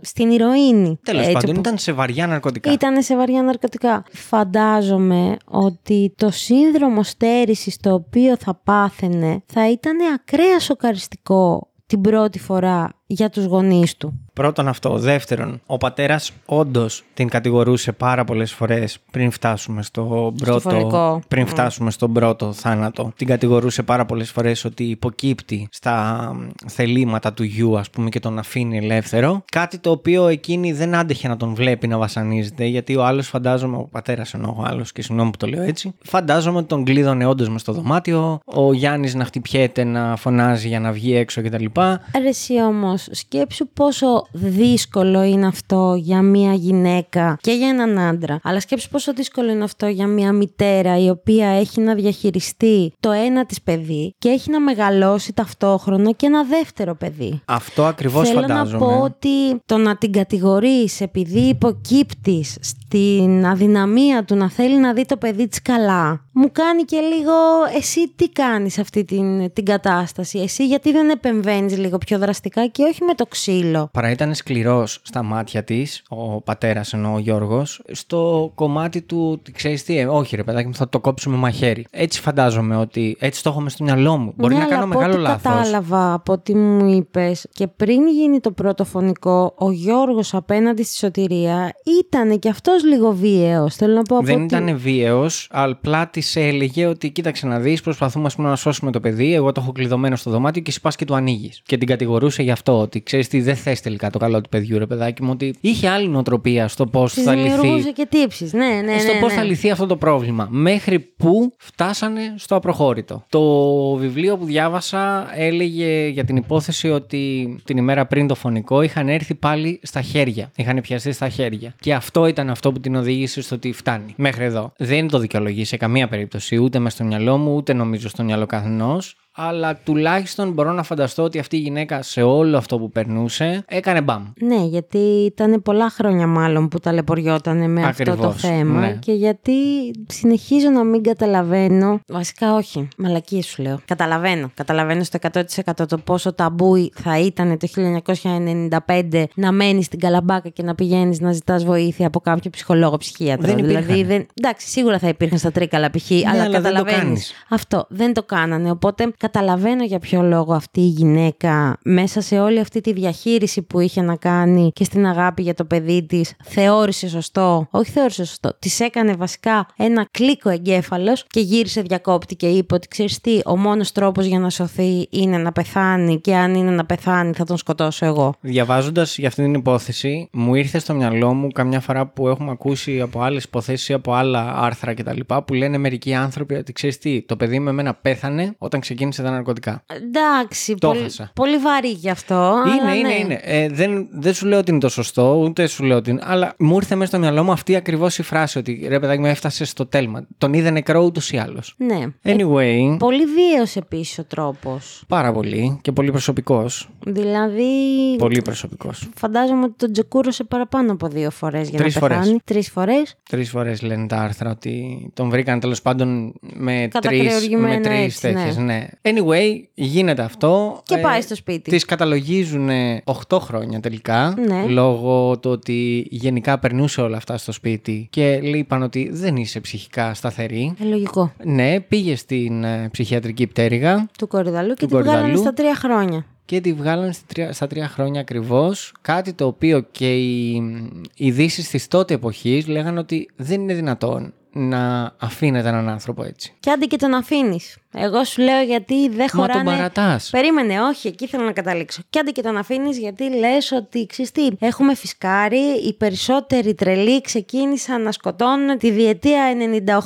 στην ηρωίνη. Τέλος πάντων, ήταν σε βαριά ναρκωτικά. Ήταν σε βαριά ναρκωτικά. Φαντάζομαι ότι το σύνδρομο στέρησης το οποίο θα πάθαινε θα ήταν ακραία σοκαριστικό την πρώτη φορά για τους γονείς του. Πρώτον αυτό. Δεύτερον, ο πατέρας όντως την κατηγορούσε πάρα πολλές φορές πριν φτάσουμε στο πρώτο. πριν φτάσουμε στον πρώτο θάνατο. Την κατηγορούσε πάρα πολλές φορές ότι υποκύπτει στα θελήματα του γιου, ας πούμε, και τον αφήνει ελεύθερο. Κάτι το οποίο εκείνη δεν άντεχε να τον βλέπει να βασανίζεται, γιατί ο άλλος φαντάζομαι, ο πατέρας εννοώ ο άλλος, και συγγνώμη που το λέω έτσι, φαντάζομαι ότι τον κλείδωνε όντως μες στο δωμάτιο, ο Γιάννης να χτυπιέται, να φωνάζει για να βγει έξω κτλ. Αρέσει όμως, σκέψου πόσο δύσκολο είναι αυτό για μια γυναίκα και για έναν άντρα. Αλλά σκέψου πόσο δύσκολο είναι αυτό για μια μητέρα η οποία έχει να διαχειριστεί το ένα της παιδί και έχει να μεγαλώσει ταυτόχρονα και ένα δεύτερο παιδί. Αυτό ακριβώς Θέλω φαντάζομαι. Θέλω να πω ότι το να την κατηγορείς επειδή υποκύπτεις στην αδυναμία του να θέλει να δει το παιδί της καλά μου κάνει και λίγο εσύ τι κάνεις αυτή την, την κατάσταση; Εσύ γιατί δεν επεμβαίνεις λίγο πιο δραστικά και όχι με το ξύλο. Παρά ήταν σκληρός στα μάτια της, ο πατέρας ενώ ο Γιώργος, στο κομμάτι του ότι ξέρεις τι, ε, όχι ρε παιδάκι μου, θα το κόψουμε μαχαίρι. Έτσι φαντάζομαι ότι έτσι το έχω μες στο μυαλό μου. Μπορεί ναι, να αλλά κάνω από μεγάλο ό,τι λάθος. κατάλαβα από ό,τι μου είπες και πριν γίνει το πρώτο φωνικό, ο Γιώργος απέναντι στη σωτηρία ήταν και αυτός λίγο βίαιος. Θέλω να πω από Δεν ότι- ήταν βίαιος, απλά της έλεγε ότι κοίταξε να δεις, προσπαθούμε ας πούμε, να σώσουμε το παιδί. Εγώ το έχω κλειδωμένο στο δωμάτιο και εσύ πας και του ανοίγεις. Και την κατηγορούσε γι' αυτό, ότι ξέρεις τι, δεν θες τελικά το καλό του παιδιού, ρε παιδάκι μου, ότι είχε άλλη νοοτροπία στο πώς Της θα λυθεί. δημιουργούσε και τύψεις. Ναι, ναι, ναι. στο πώς ναι. θα λυθεί αυτό το πρόβλημα. Μέχρι που φτάσανε στο απροχώρητο. Το βιβλίο που διάβασα έλεγε για την υπόθεση ότι την ημέρα πριν το φωνικό είχαν έρθει πάλι στα χέρια. Είχαν πιαστεί στα χέρια. Και αυτό ήταν αυτό που την οδήγησε στο ότι φτάνει. Μέχρι εδώ. Δεν το δικαιολογεί σε καμία περίπτωση, ούτε μες στο μυαλό μου, ούτε νομίζω στο μυαλό καθενός. Αλλά τουλάχιστον μπορώ να φανταστώ ότι αυτή η γυναίκα σε όλο αυτό που περνούσε έκανε μπαμ. Ναι, γιατί ήταν πολλά χρόνια μάλλον που ταλαιπωριόταν με αυτό το Ακριβώς, θέμα ναι. και γιατί συνεχίζω να μην καταλαβαίνω, βασικά όχι, μαλακίες σου λέω, καταλαβαίνω, καταλαβαίνω στο 100% το πόσο ταμπού θα ήταν το 1995 να μένεις στην Καλαμπάκα και να πηγαίνεις να ζητάς βοήθεια από κάποιο ψυχολόγο ψυχίατρο. Δεν δηλαδή, υπήρχαν. δεν, εντάξει, σίγουρα θα υπήρχαν στα τρίκαλα π.χ. αλλά, αλλά δεν το καταλαβαίνεις. κάνεις. Αυτό δεν το κάνανε. Οπότε καταλαβαίνω για ποιο λόγο αυτή η γυναίκα μέσα σε όλη αυτή τη διαχείριση που είχε να κάνει και στην αγάπη για το παιδί της, θεώρησε σωστό, όχι θεώρησε σωστό, της έκανε βασικά ένα κλίκο εγκέφαλος και γύρισε διακόπτη και είπε ότι ξέρεις τι, ο μόνος τρόπος για να σωθεί είναι να πεθάνει και αν είναι να πεθάνει θα τον σκοτώσω εγώ. Διαβάζοντας για αυτή την υπόθεση, μου ήρθε στο μυαλό μου καμιά φορά που έχουμε ακούσει από άλλες υποθέσεις ή από άλλα άρθρα κτλ. που λένε μερικοί άνθρωποι ότι ξέρεις τι, το παιδί με εμένα πέθανε όταν ξεκίνησε τα ναρκωτικά. Εντάξει, Το πολύ, έχασα. πολύ βαρύ γι' αυτό. Είναι, αλλά είναι, ναι. είναι. Ε, δεν, δεν σου λέω ότι είναι το σωστό, ούτε σου λέω ότι είναι. Αλλά μου ήρθε μέσα στο μυαλό μου αυτή ακριβώς η φράση ότι ρε παιδάκι μου έφτασες στο τέλμα. Τον είδε νεκρό ούτως ή άλλως. Ναι. Anyway, Πολύ βίαιος επίσης ο τρόπος. πάρα πολύ και πολύ προσωπικός. Δηλαδή, Πολύ προσωπικός. φαντάζομαι ότι τον τζεκούρωσε παραπάνω από δύο φορές για Τρεις να φορές. πεθάνει. Τρεις φορές. Τρεις φορές λένε τα άρθρα ότι τον βρήκαν τέλος πάντων με τρεις Κατακρεουργημένο με τρεις έτσι, τέτοιες, ναι. ναι. Anyway, γίνεται αυτό. Και πάει στο σπίτι. Τη καταλογίζουν 8 χρόνια τελικά. Ναι. Λόγω του ότι γενικά περνούσε όλα αυτά στο σπίτι και είπαν ότι δεν είσαι ψυχικά σταθερή. Ε, λογικό. Ναι, πήγε στην ε, ψυχιατρική πτέρυγα Του κορυδαλού και Του τη βγάλανε Κορυδαλού. στα τρία χρόνια. και τη βγάλανε στη τρία- στα τρία χρόνια ακριβώς. Κάτι το οποίο και οι οι ειδήσεις της τότε εποχής λέγανε ότι δεν είναι δυνατόν να αφήνεται έναν άνθρωπο έτσι. Και άντε και τον αφήνεις. Εγώ σου λέω γιατί δεν Μα τον χωράνε. παρατάς. Περίμενε, όχι, εκεί θέλω να καταλήξω. Και άντε και τον αφήνεις γιατί λες ότι ξέρεις τι, έχουμε φυσκάρει. Οι περισσότεροι τρελοί ξεκίνησαν να σκοτώνουν τη διετία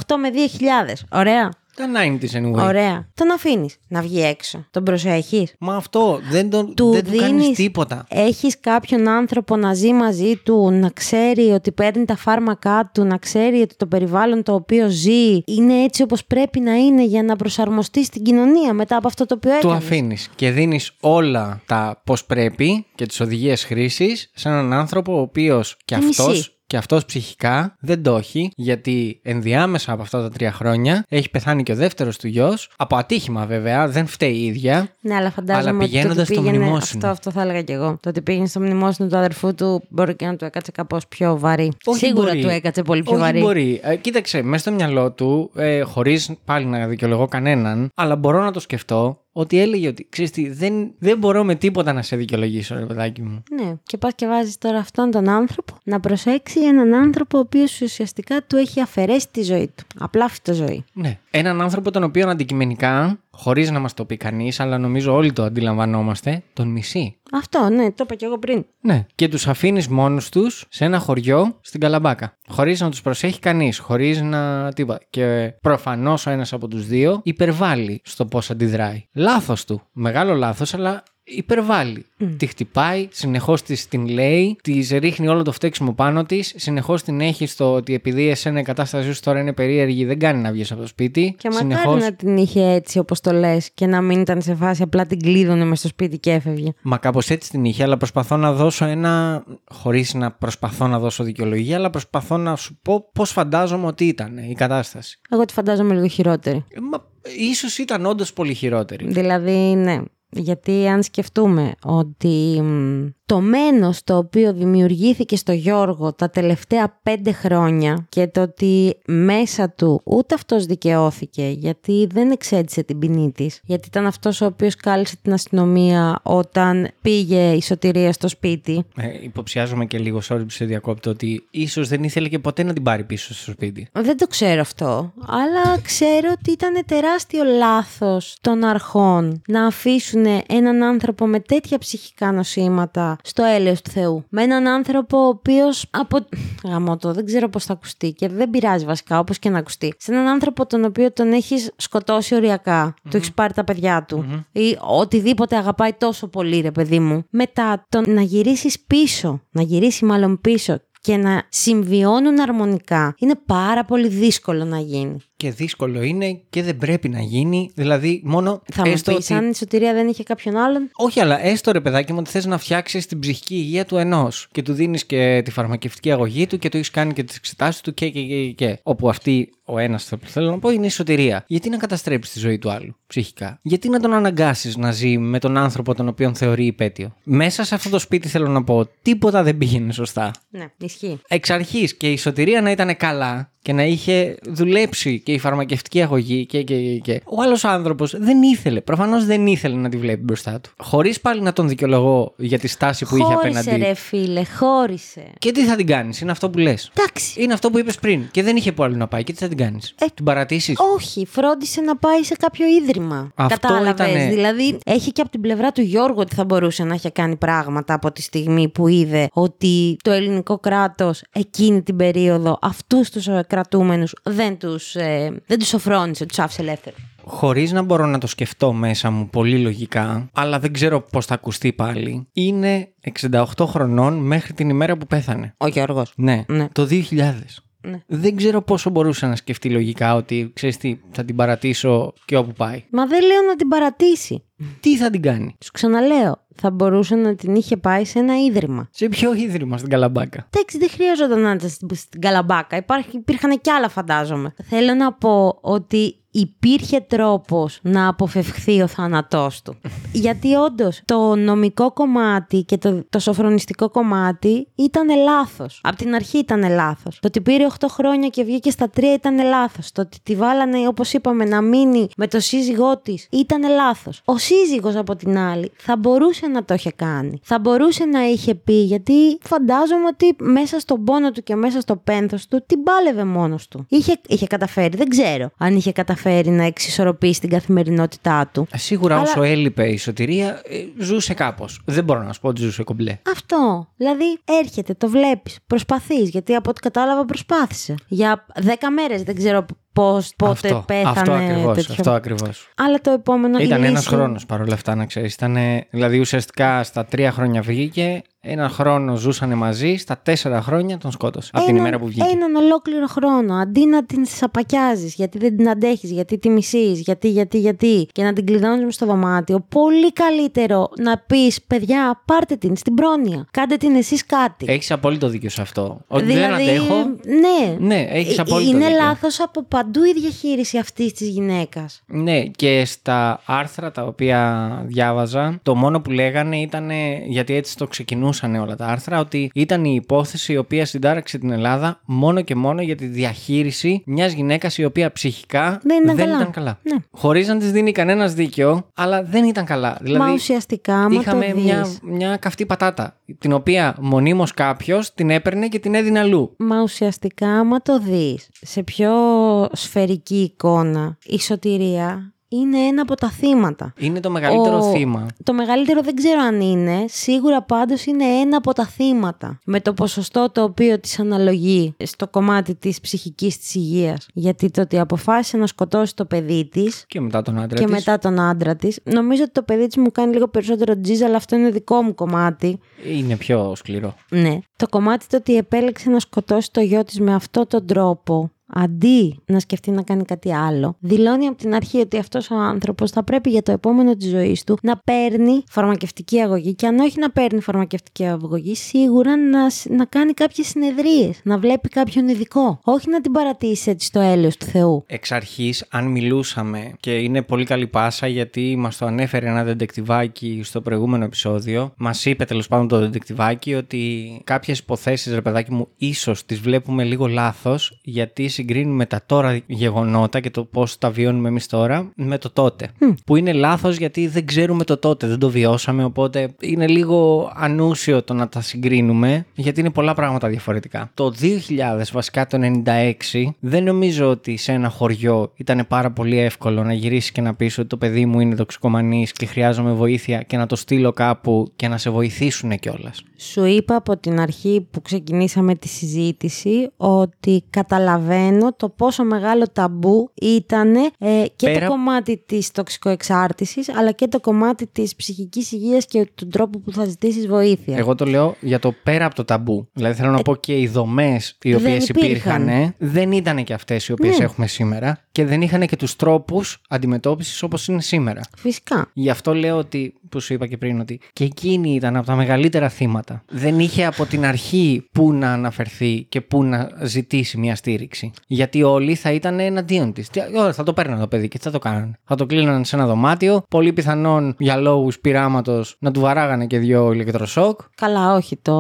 98 με 2000. Ωραία. Τα 90s anyway. Ωραία. Τον αφήνεις να βγει έξω. Τον προσέχεις. Μα αυτό δεν, τον, Του δεν του κάνεις δίνεις- τίποτα. Έχεις κάποιον άνθρωπο να ζει μαζί του, να ξέρει ότι παίρνει τα φάρμακά του, να ξέρει ότι το περιβάλλον το οποίο ζει είναι έτσι όπως πρέπει να είναι για να προσαρμοστείς στην κοινωνία μετά από αυτό το οποίο Του έκανες. αφήνεις και δίνεις όλα τα πώς πρέπει και τις οδηγίες χρήσης σε έναν άνθρωπο ο οποίος και Τι αυτός. Μισεί. Και αυτός ψυχικά δεν το έχει, γιατί ενδιάμεσα από αυτά τα τρία χρόνια έχει πεθάνει και ο δεύτερος του γιος, από ατύχημα βέβαια, δεν φταίει η ίδια. Ναι, αλλά φαντάζομαι Αλλά ότι το πηγαίνοντας ότι στο πήγαινε, μνημόσυνο. Αυτό, αυτό θα έλεγα κι εγώ. Το ότι πήγαινε στο μνημόσυνο του αδερφού του μπορεί και να του έκατσε κάπως πιο βαρύ. Σίγουρα μπορεί. του έκατσε πολύ πιο Όχι βαρύ. μπορεί. Ε, κοίταξε, μέσα στο μυαλό του, ε, χωρίς πάλι να δικαιολογώ κανέναν, αλλά μπορώ να το σκεφτώ ότι έλεγε ότι ξέρεις τι, δεν, δεν μπορώ με τίποτα να σε δικαιολογήσω, ρε παιδάκι μου. Ναι, και πας και βάζεις τώρα αυτόν τον άνθρωπο να προσέξει έναν άνθρωπο ο οποίος ουσιαστικά του έχει αφαιρέσει τη ζωή του. Απλά αυτή τη ζωή. Ναι. Έναν άνθρωπο τον οποίο αντικειμενικά, χωρίς να μας το πει κανείς, αλλά νομίζω όλοι το αντιλαμβανόμαστε, τον μισεί. Αυτό, ναι, το είπα κι εγώ πριν. Ναι. Και τους αφήνεις μόνους τους σε ένα χωριό στην Καλαμπάκα. Χωρίς να τους προσέχει κανείς, χωρίς να. τίποτα. Και προφανώς ο ένας από τους δύο υπερβάλλει στο πώς αντιδράει. Λάθος του. Μεγάλο λάθος, αλλά υπερβάλλει. Τη χτυπάει, συνεχώς της την λέει, της ρίχνει όλο το φταίξιμο πάνω της, συνεχώς την έχει στο ότι επειδή εσένα η κατάστασή σου τώρα είναι περίεργη, δεν κάνει να βγεις από το σπίτι. Και μακάρι Συνεχώς- να την είχε έτσι όπως το λες και να μην ήταν σε φάση απλά την κλείδωνε μες στο σπίτι και έφευγε. Μα κάπως έτσι την είχε, αλλά προσπαθώ να δώσω ένα. χωρίς να προσπαθώ να δώσω δικαιολογία, αλλά προσπαθώ να σου πω πώς φαντάζομαι ότι ήταν η κατάσταση. Εγώ τη φαντάζομαι λίγο χειρότερη. Ε, Μα ίσως ήταν όντως πολύ χειρότερη. Δηλαδή, ναι. Γιατί αν σκεφτούμε ότι μ, το μένος το οποίο δημιουργήθηκε στο Γιώργο τα τελευταία πέντε χρόνια και το ότι μέσα του ούτε αυτός δικαιώθηκε γιατί δεν εξέτησε την ποινή της γιατί ήταν αυτός ο οποίος κάλεσε την αστυνομία όταν πήγε η σωτηρία στο σπίτι Ε, υποψιάζομαι και λίγο, sorry που σε διακόπτω, ότι ίσως δεν ήθελε και ποτέ να την πάρει πίσω στο σπίτι. Δεν το ξέρω αυτό, αλλά ξέρω ότι ήταν τεράστιο λάθος των αρχών να αφήσουν έναν άνθρωπο με τέτοια ψυχικά νοσήματα στο έλεος του Θεού. Με έναν άνθρωπο ο οποίος από... Γαμώ το, δεν ξέρω πώς θα ακουστεί και δεν πειράζει βασικά όπως και να ακουστεί. Σε έναν άνθρωπο τον οποίο τον έχεις σκοτώσει οριακά, του έχεις πάρει τα παιδιά του ή οτιδήποτε αγαπάει τόσο πολύ ρε παιδί μου. Μετά το να γυρίσεις πίσω, να γυρίσεις μάλλον πίσω και να συμβιώνουν αρμονικά είναι πάρα πολύ δύσκολο να γίνει. Και δύσκολο είναι και δεν πρέπει να γίνει. Δηλαδή, μόνο Θα μου έστω πεις ότι. αν η σωτηρία δεν είχε κάποιον άλλον. Όχι, αλλά έστω ρε παιδάκι μου ότι θες να φτιάξεις την ψυχική υγεία του ενός και του δίνεις και τη φαρμακευτική αγωγή του και του έχεις κάνει και τις εξετάσεις του και, και, και, και. Όπου αυτή ο ένας, θέλω να πω, είναι η σωτηρία. Γιατί να καταστρέψεις τη ζωή του άλλου ψυχικά; Γιατί να τον αναγκάσεις να ζει με τον άνθρωπο τον οποίο θεωρεί υπέτειο; Μέσα σε αυτό το σπίτι θέλω να πω, τίποτα δεν πήγαινε σωστά. Ναι, ισχύει. Εξ αρχής και η σωτηρία να ήταν καλά και να είχε δουλέψει και η φαρμακευτική αγωγή και, και, και, και. Ο άλλος άνθρωπος δεν ήθελε. Προφανώς δεν ήθελε να τη βλέπει μπροστά του. Χωρίς πάλι να τον δικαιολογώ για τη στάση που είχε Χώρισε απέναντι. ρε φίλε, χώρισε. Και τι θα την κάνεις, είναι αυτό που λες. Εντάξει. Είναι αυτό που είπες πριν. Και δεν είχε που άλλο να πάει. Και τι θα την κάνεις. Ε, την παρατήσεις; Όχι, φρόντισε να πάει σε κάποιο ίδρυμα. Αυτό Κατάλαβες. ήτανε- Δηλαδή, έχει και από την πλευρά του Γιώργου ότι θα μπορούσε να είχε κάνει πράγματα από τη στιγμή που είδε ότι το ελληνικό κράτος εκείνη την περίοδο αυτούς τους κρατούμενους δεν τους ε, δεν τους σοφρόνησε, τους άφησε ελεύθερου. Χωρίς να μπορώ να το σκεφτώ μέσα μου πολύ λογικά, αλλά δεν ξέρω πώς θα ακουστεί πάλι. Είναι 68 χρονών μέχρι την ημέρα που πέθανε. Ο Γιώργος. Ναι, Ναι. το 2000. Ναι. Δεν ξέρω πόσο μπορούσε να σκεφτεί λογικά ότι ξέρεις τι, θα την παρατήσω και όπου πάει. Μα δεν λέω να την παρατήσει. Τι θα την κάνει, Σου ξαναλέω, θα μπορούσε να την είχε πάει σε ένα ίδρυμα. σε ποιο ίδρυμα στην Καλαμπάκα; Εντάξει, δεν χρειαζόταν να ήταν στην, στην Καλαμπάκα. Υπάρχει, υπήρχαν και άλλα, φαντάζομαι. Θέλω να πω ότι υπήρχε τρόπος να αποφευχθεί ο θάνατός του. Γιατί όντως το νομικό κομμάτι και το, το σοφρονιστικό κομμάτι ήταν λάθος. Απ' την αρχή ήταν λάθος. Το ότι πήρε 8 χρόνια και βγήκε στα 3 ήταν λάθος. Το ότι τη βάλανε, όπως είπαμε, να μείνει με το σύζυγό της ήταν λάθος. Ο σύζυγος από την άλλη θα μπορούσε να το είχε κάνει. Θα μπορούσε να είχε πει, γιατί φαντάζομαι ότι μέσα στον πόνο του και μέσα στο πένθος του την πάλευε μόνος του. Είχε, είχε καταφέρει, δεν ξέρω αν είχε καταφέρει να εξισορροπήσει την καθημερινότητά του. Ε, Σίγουρα Αλλά- όσο έλειπε η σωτηρία, ε, ζούσε κάπως. Δεν μπορώ να σου πω ότι ζούσε κομπλέ. Αυτό. Δηλαδή, έρχεται, το βλέπεις, προσπαθείς. Γιατί από ό,τι κατάλαβα, προσπάθησε. Για 10 μέρες δεν ξέρω πώς, πότε αυτό, πέθανε. αυτό ακριβώς. τέτοιο. Αυτό ακριβώς. Αλλά το επόμενο. η Ήταν ένας λύση- χρόνος παρόλα αυτά, να ξέρεις. Δηλαδή, ουσιαστικά στα τρία χρόνια βγήκε, ένα χρόνο ζούσαν μαζί, στα τέσσερα χρόνια τον σκότωσε. Από την Έναν- ημέρα που βγήκε. Έναν ολόκληρο χρόνο. Αντί να την σαπακιάζεις, γιατί δεν την αντέχεις, γιατί τη μισείς, γιατί, γιατί, γιατί, και να την κλειδώνεις στο δωμάτιο, πολύ καλύτερο να πεις: Παιδιά, πάρτε την στην πρόνοια. Κάντε την εσείς κάτι. Έχεις απόλυτο δίκιο σε αυτό. Ότι δεν αντέχω. Ναι, Ναι, έχεις Ε, απόλυτο Είναι δίκιο. λάθος από παντού η διαχείριση αυτής της γυναίκας. Ναι, και στα άρθρα τα οποία διάβαζα, το μόνο που λέγανε ήταν, γιατί έτσι το ξεκινούσαν όλα τα άρθρα, ότι ήταν η υπόθεση η οποία συντάραξε την Ελλάδα μόνο και μόνο για τη διαχείριση μιας γυναίκας η οποία ψυχικά Δεν ήταν καλά. Ναι. Χωρίς να της δίνει κανένας δίκιο, αλλά δεν ήταν καλά. Δηλαδή, Μα ουσιαστικά, άμα είχαμε το δεις, μια, μια καυτή πατάτα, την οποία μονίμως κάποιος την έπαιρνε και την έδινε αλλού. Μα ουσιαστικά, άμα το δεις σε πιο σφαιρική εικόνα, η σωτηρία είναι ένα από τα θύματα. Είναι το μεγαλύτερο Ο- θύμα. Το μεγαλύτερο δεν ξέρω αν είναι. Σίγουρα πάντως είναι ένα από τα θύματα. Με το ποσοστό το οποίο της αναλογεί στο κομμάτι της ψυχικής της υγείας. Γιατί το ότι αποφάσισε να σκοτώσει το παιδί της Και μετά τον άντρα και της. μετά τον άντρα της. Νομίζω ότι το παιδί της μου κάνει λίγο περισσότερο τζίζ, αλλά αυτό είναι δικό μου κομμάτι. Είναι πιο σκληρό. Ναι. Το κομμάτι το ότι επέλεξε να σκοτώσει το γιο της με αυτόν τον τρόπο, αντί να σκεφτεί να κάνει κάτι άλλο, δηλώνει από την αρχή ότι αυτός ο άνθρωπος θα πρέπει για το επόμενο της ζωής του να παίρνει φαρμακευτική αγωγή και αν όχι να παίρνει φαρμακευτική αγωγή, σίγουρα να, σ- να κάνει κάποιες συνεδρίες, να βλέπει κάποιον ειδικό. Όχι να την παρατήσει έτσι στο έλεος του Θεού. Εξ αρχής, αν μιλούσαμε, και είναι πολύ καλή πάσα γιατί μας το ανέφερε ένα δεντεκτιβάκι στο προηγούμενο επεισόδιο, μας είπε τέλος πάντων το δεντεκτιβάκι ότι κάποιες υποθέσεις, ρε παιδάκι μου, ίσως τις βλέπουμε λίγο λάθος γιατί συγκρίνουμε τα τώρα γεγονότα και το πώς τα βιώνουμε εμείς τώρα με το τότε. Που είναι λάθος γιατί δεν ξέρουμε το τότε, δεν το βιώσαμε, οπότε είναι λίγο ανούσιο το να τα συγκρίνουμε γιατί είναι πολλά πράγματα διαφορετικά. Το 2000, βασικά το 96, δεν νομίζω ότι σε ένα χωριό ήταν πάρα πολύ εύκολο να γυρίσεις και να πεις ότι το παιδί μου είναι τοξικομανής και χρειάζομαι βοήθεια και να το στείλω κάπου και να σε βοηθήσουν κιόλας. Σου είπα από την αρχή που ξεκινήσαμε τη συζήτηση ότι καταλαβαίνω το πόσο μεγάλο ταμπού ήταν ε, και Πέρα- το κομμάτι της τοξικοεξάρτησης αλλά και το κομμάτι της ψυχικής υγείας και του τρόπου που θα ζητήσεις βοήθεια. Εγώ το λέω για το πέρα από το ταμπού. Δηλαδή θέλω να πω και οι δομές οι δεν οποίες υπήρχαν. υπήρχαν δεν ήταν και αυτές οι οποίες Ναι. έχουμε σήμερα και δεν είχαν και τους τρόπους αντιμετώπισης όπως είναι σήμερα. Φυσικά. Γι' αυτό λέω ότι, που σου είπα και πριν, ότι και εκείνη ήταν από τα μεγαλύτερα θύματα. Δεν είχε από την αρχή πού να αναφερθεί και πού να ζητήσει μια στήριξη. Γιατί όλοι θα ήταν εναντίον της. Θα το παίρναν το παιδί και τι θα το κάνανε. Θα το κλείναν σε ένα δωμάτιο. Πολύ πιθανόν για λόγους πειράματος να του βαράγανε και δύο ηλεκτροσόκ. Καλά, όχι. Το,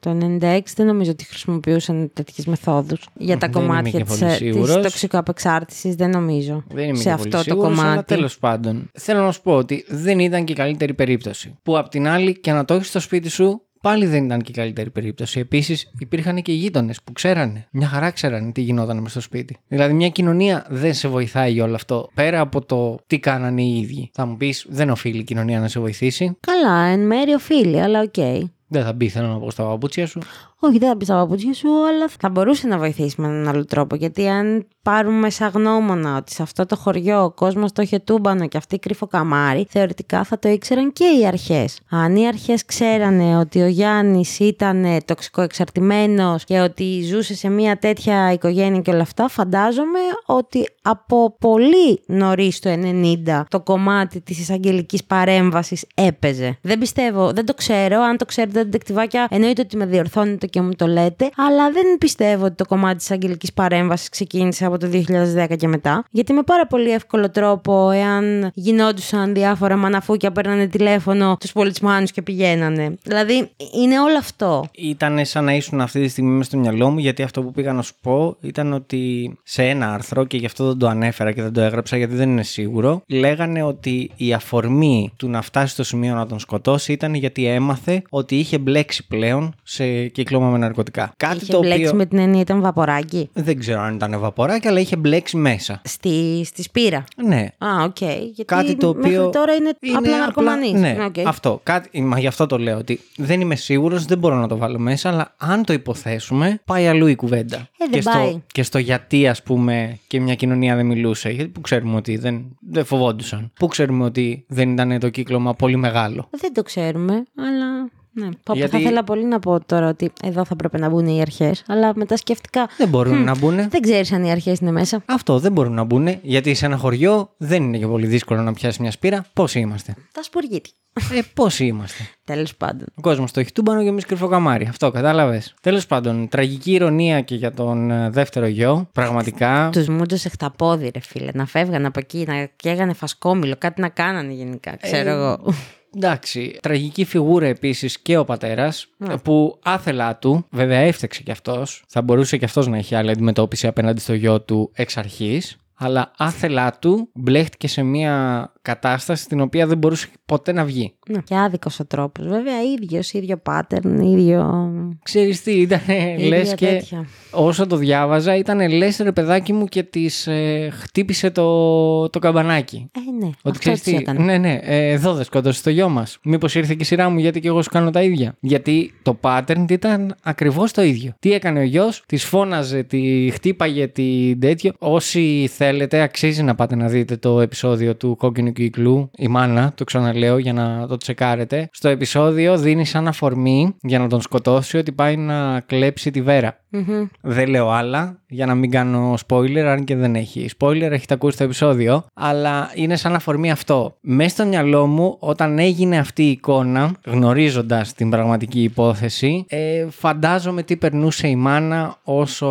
το 96 δεν νομίζω ότι χρησιμοποιούσαν τέτοιες μεθόδους για τα Δεν είμαι κομμάτια και της, πολύ ε, σίγουρος. της τοξικοαπεξάρτησης. Δεν νομίζω. Δεν είμαι σε και αυτό πολύ το σίγουρος, κομμάτι. Αλλά τέλος πάντων, θέλω να σου πω ότι δεν ήταν και η καλύτερη περίπτωση. Που απ' την άλλη και να το έχεις στο σπίτι σου, πάλι δεν ήταν και η καλύτερη περίπτωση. Επίσης, υπήρχαν και γείτονες που ξέρανε. Μια χαρά ξέρανε τι γινόταν μες στο σπίτι. Δηλαδή, μια κοινωνία δεν σε βοηθάει για όλο αυτό. Πέρα από το τι κάνανε οι ίδιοι. Θα μου πεις, δεν οφείλει η κοινωνία να σε βοηθήσει. Καλά, εν μέρει οφείλει, αλλά οκ. Δεν θα μπει, θέλω να πω στα παπούτσια σου. Όχι, δεν θα πει στα παπούτσια σου, αλλά θα μπορούσε να βοηθήσει με έναν άλλο τρόπο. Γιατί αν πάρουμε σαν γνώμονα ότι σε αυτό το χωριό ο κόσμος το είχε τούμπανο και αυτή κρύφο καμάρι, θεωρητικά θα το ήξεραν και οι αρχές. Αν οι αρχές ξέρανε ότι ο Γιάννης ήταν τοξικοεξαρτημένος και ότι ζούσε σε μια τέτοια οικογένεια και όλα αυτά, φαντάζομαι ότι από πολύ νωρίς το 90 το κομμάτι της εισαγγελικής παρέμβασης έπαιζε. Δεν πιστεύω, δεν το ξέρω. Αν το ξέρετε, ντετεκτιβάκια, εννοείται ότι με διορθώνετε και μου το λέτε, αλλά δεν πιστεύω ότι το κομμάτι της εισαγγελικής παρέμβασης ξεκίνησε από το 2010 και μετά. Γιατί με πάρα πολύ εύκολο τρόπο, εάν γινόντουσαν διάφορα μαναφούκια, παίρνανε τηλέφωνο τους πολιτσμάνου και πηγαίνανε. Δηλαδή, είναι όλο αυτό. Ήταν σαν να ήσουν αυτή τη στιγμή μέσα στο μυαλό μου, γιατί αυτό που πήγα να σου πω ήταν ότι σε ένα άρθρο, και γι' αυτό δεν το ανέφερα και δεν το έγραψα γιατί δεν είναι σίγουρο, λέγανε ότι η αφορμή του να φτάσει στο σημείο να τον σκοτώσει ήταν γιατί έμαθε ότι είχε μπλέξει πλέον σε κύκλωμα με ναρκωτικά. Κάτι Είχε το μπλέξει οποίο. με την έννοια ήταν βαποράκι; Δεν ξέρω αν ήταν βαποράκι, αλλά είχε μπλέξει μέσα. Στη, στη σπείρα; Ναι. Α, οκ. Γιατί Κάτι το οποίο. μέχρι τώρα είναι, απλά ναρκωμανής. Ναι, Οκ. αυτό. Κάτι, μα γι' αυτό το λέω. Ότι δεν είμαι σίγουρος, δεν μπορώ να το βάλω μέσα, αλλά αν το υποθέσουμε, πάει αλλού η κουβέντα. δεν και, πάει. Στο, και στο γιατί, ας πούμε, και μια κοινωνία δεν μιλούσε. Γιατί που ξέρουμε ότι δεν, δεν φοβόντουσαν. Πού ξέρουμε ότι δεν ήταν το κύκλωμα πολύ μεγάλο. Δεν το ξέρουμε, αλλά. Ναι. Πω, Γιατί- Θα ήθελα πολύ να πω τώρα ότι εδώ θα πρέπει να μπουν οι αρχές. Αλλά μετά σκέφτηκα. Δεν μπορούν να μπουν. Δεν ξέρεις αν οι αρχές είναι μέσα. Αυτό δεν μπορούν να μπουν, γιατί σε ένα χωριό δεν είναι και πολύ δύσκολο να πιάσει μια σπήρα. Πόσοι είμαστε; Τα σπουργίτη. Ε, πόσοι είμαστε; Τέλος πάντων. Ο κόσμος το έχει τούμπανο και εμείς κρυφό καμάρι. Αυτό κατάλαβες. Τέλος πάντων, τραγική ηρωνία και για τον ε, δεύτερο γιο. Πραγματικά. Τους μούτζωσε χταπόδι, ρε φίλε. Να φεύγαν από εκεί, να καίγανε φασκόμηλο, κάτι να κάνανε γενικά. Ξέρω Ε, εγώ. Εντάξει, τραγική φιγούρα επίσης και ο πατέρας, που άθελά του, βέβαια έφταξε κι αυτός, θα μπορούσε κι αυτός να έχει άλλη αντιμετώπιση απέναντι στο γιο του εξ αρχής. αλλά άθελά του μπλέχτηκε σε μια κατάσταση στην οποία δεν μπορούσε ποτέ να βγει. Ναι. Και άδικος ο τρόπος. Βέβαια, ίδιος, ίδιο pattern, ίδιο. Ξέρεις τι, ήταν ίδια λες και τέτοια. όσο το διάβαζα ήταν λες ρε παιδάκι μου και της ε, χτύπησε το, το καμπανάκι. Ε, ναι. Ότι αυτό ξέρεις της τι, έκανε. ναι, ναι, ε, εδώ δεν σκότωσε το γιο μας. Μήπως ήρθε και η σειρά μου γιατί και εγώ σου κάνω τα ίδια. Γιατί το pattern ήταν ακριβώς το ίδιο. Τι έκανε ο γιος, της φώναζε, τη χτύπαγε, τη τέτοιο. Όσοι θέλετε, αξίζει να πάτε να δείτε το επεισόδιο του Κόκκινου Κυκλού. Η μάνα, το ξαναλέω για να το τσεκάρετε. Στο επεισόδιο δίνει σαν αφορμή για να τον σκοτώσει ότι πάει να κλέψει τη βέρα. Μμμ. Δεν λέω άλλα για να μην κάνω spoiler, αν και δεν έχει. Spoiler έχετε ακούσει το επεισόδιο, αλλά είναι σαν αφορμή αυτό. Μέσα στο μυαλό μου, όταν έγινε αυτή η εικόνα, γνωρίζοντας την πραγματική υπόθεση, ε, φαντάζομαι τι περνούσε η μάνα όσο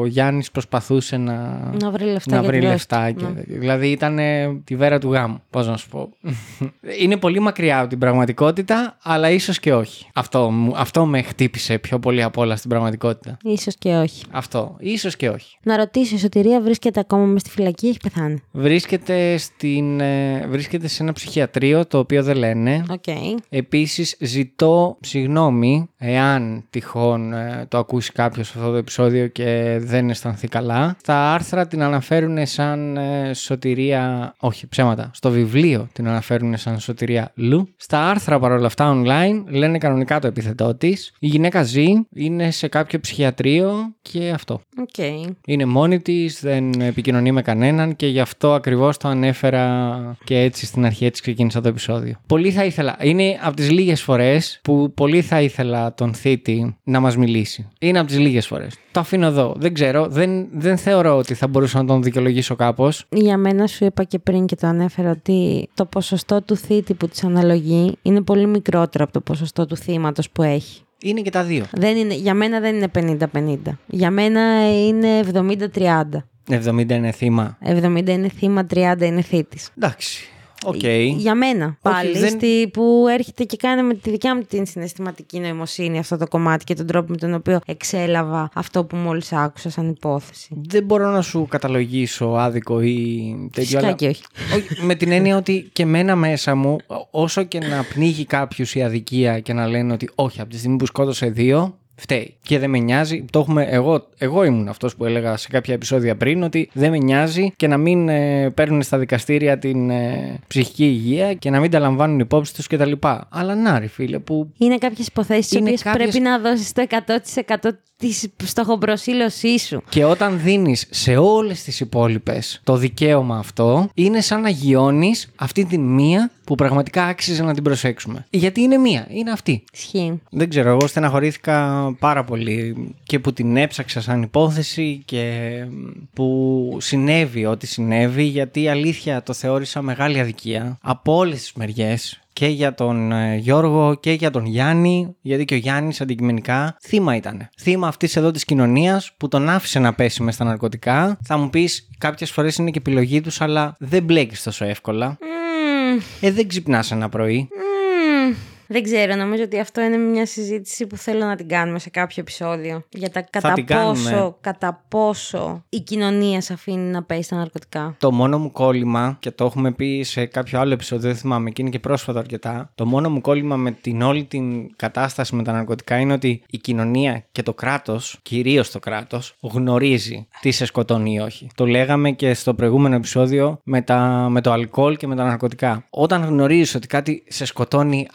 ο Γιάννης προσπαθούσε να, Να βρει λεφτά. να για τη βρει δόση λεφτά. του. Και, Ναι. Δηλαδή ήταν ε, τη βέρα του γάμου. Πώς να σου πω. είναι πολύ μακριά από την πραγματικότητα, αλλά ίσως και όχι. Αυτό, μου- αυτό με χτύπησε πιο πολύ απ' όλα στην πραγματικότητα. Ίσως και όχι. Αυτό. Ίσως και όχι. Να ρωτήσω, η Σωτηρία βρίσκεται ακόμα μες στη φυλακή ή έχει πεθάνει; Βρίσκεται, στην, ε, βρίσκεται σε ένα ψυχιατρείο το οποίο δεν λένε. Οκ. Επίσης ζητώ συγγνώμη εάν τυχόν ε, το ακούσει κάποιος αυτό το επεισόδιο και δεν αισθανθεί καλά. Στα άρθρα την αναφέρουν σαν ε, Σωτηρία, όχι ψέματα, στο βιβλίο την αναφέρουν σαν Σωτηρία Λου. Στα άρθρα παρόλα αυτά online λένε κανονικά το επίθετό της. Η γυναίκα ζει, είναι σε κάποιο ψυχιατρείο και αυτό. Οκ. Είναι μόνη της, δεν επικοινωνεί με κανέναν και γι' αυτό ακριβώς το ανέφερα και έτσι στην αρχή, έτσι ξεκίνησα το επεισόδιο. Πολύ θα ήθελα, είναι από τις λίγες φορές που πολύ θα ήθελα τον θύτη να μας μιλήσει. Είναι από τις λίγες φορές. Το αφήνω εδώ. Δεν ξέρω, δεν, δεν θεωρώ ότι θα μπορούσα να τον δικαιολογήσω κάπως. Για μένα σου είπα και πριν και το ανέφερα ότι το ποσοστό του θύτη που της αναλογεί είναι πολύ μικρότερο από το ποσοστό του θύματος που έχει. Είναι και τα δύο. Δεν είναι, για μένα δεν είναι 50-50. Για μένα είναι 70-30. 70 είναι θύμα. 70 είναι θύμα, 30 είναι θύτης. Εντάξει. Οκ. Για μένα πάλι, δεν- στη, που έρχεται και κάνει με τη δικιά μου την συναισθηματική νοημοσύνη αυτό το κομμάτι και τον τρόπο με τον οποίο εξέλαβα αυτό που μόλις άκουσα σαν υπόθεση. Δεν μπορώ να σου καταλογίσω άδικο ή τέτοιο. Φυσικά αλλά- και όχι. Όχι, με την έννοια ότι και μένα μέσα μου, όσο και να πνίγει κάποιος η αδικία και να λένε ότι όχι, από τη στιγμή που σκότωσε δύο, φταίει. Και δεν με νοιάζει. Το έχουμε, εγώ, εγώ ήμουν αυτός που έλεγα σε κάποια επεισόδια πριν ότι δεν με νοιάζει και να μην ε, παίρνουν στα δικαστήρια την ε, ψυχική υγεία και να μην τα λαμβάνουν υπόψη τους κτλ. Αλλά να, ρε φίλε, που Είναι κάποιες υποθέσεις τις Είναι οποίες κάποιες- πρέπει να δώσεις το 100% της στοχοπροσύλωσής σου. Και όταν δίνεις σε όλες τις υπόλοιπες το δικαίωμα αυτό, είναι σαν να γιώνεις αυτή τη μία που πραγματικά άξιζε να την προσέξουμε. Γιατί είναι μία, είναι αυτή. Ισχύει. Δεν ξέρω, εγώ στεναχωρήθηκα πάρα πολύ και που την έψαξα σαν υπόθεση και που συνέβη ό,τι συνέβη γιατί αλήθεια το θεώρησα μεγάλη αδικία από όλες τις μεριές και για τον ε, Γιώργο και για τον Γιάννη, γιατί και ο Γιάννης αντικειμενικά θύμα ήταν. Θύμα αυτής εδώ της κοινωνίας που τον άφησε να πέσει μες στα ναρκωτικά. Θα μου πεις κάποιες φορές είναι και επιλογή τους αλλά δεν μπλέκεις τόσο εύκολα. Μμμ, Ε, δεν ξυπνάς ένα πρωί. Μμμ. Δεν ξέρω, νομίζω ότι αυτό είναι μια συζήτηση που θέλω να την κάνουμε σε κάποιο επεισόδιο. Για τα κατά την κάνουμε. πόσο, κατά πόσο η κοινωνία σε αφήνει να πέσει στα ναρκωτικά. Το μόνο μου κόλλημα, και το έχουμε πει σε κάποιο άλλο επεισόδιο, δεν θυμάμαι, και είναι και πρόσφατο αρκετά. Το μόνο μου κόλλημα με την όλη την κατάσταση με τα ναρκωτικά είναι ότι η κοινωνία και το κράτος, κυρίως το κράτος, γνωρίζει τι σε σκοτώνει ή όχι. Το λέγαμε και στο προηγούμενο επεισόδιο με, τα, με το αλκοόλ και με τα ναρκωτικά. Όταν γνωρίζεις ότι κάτι σε σκοτώνει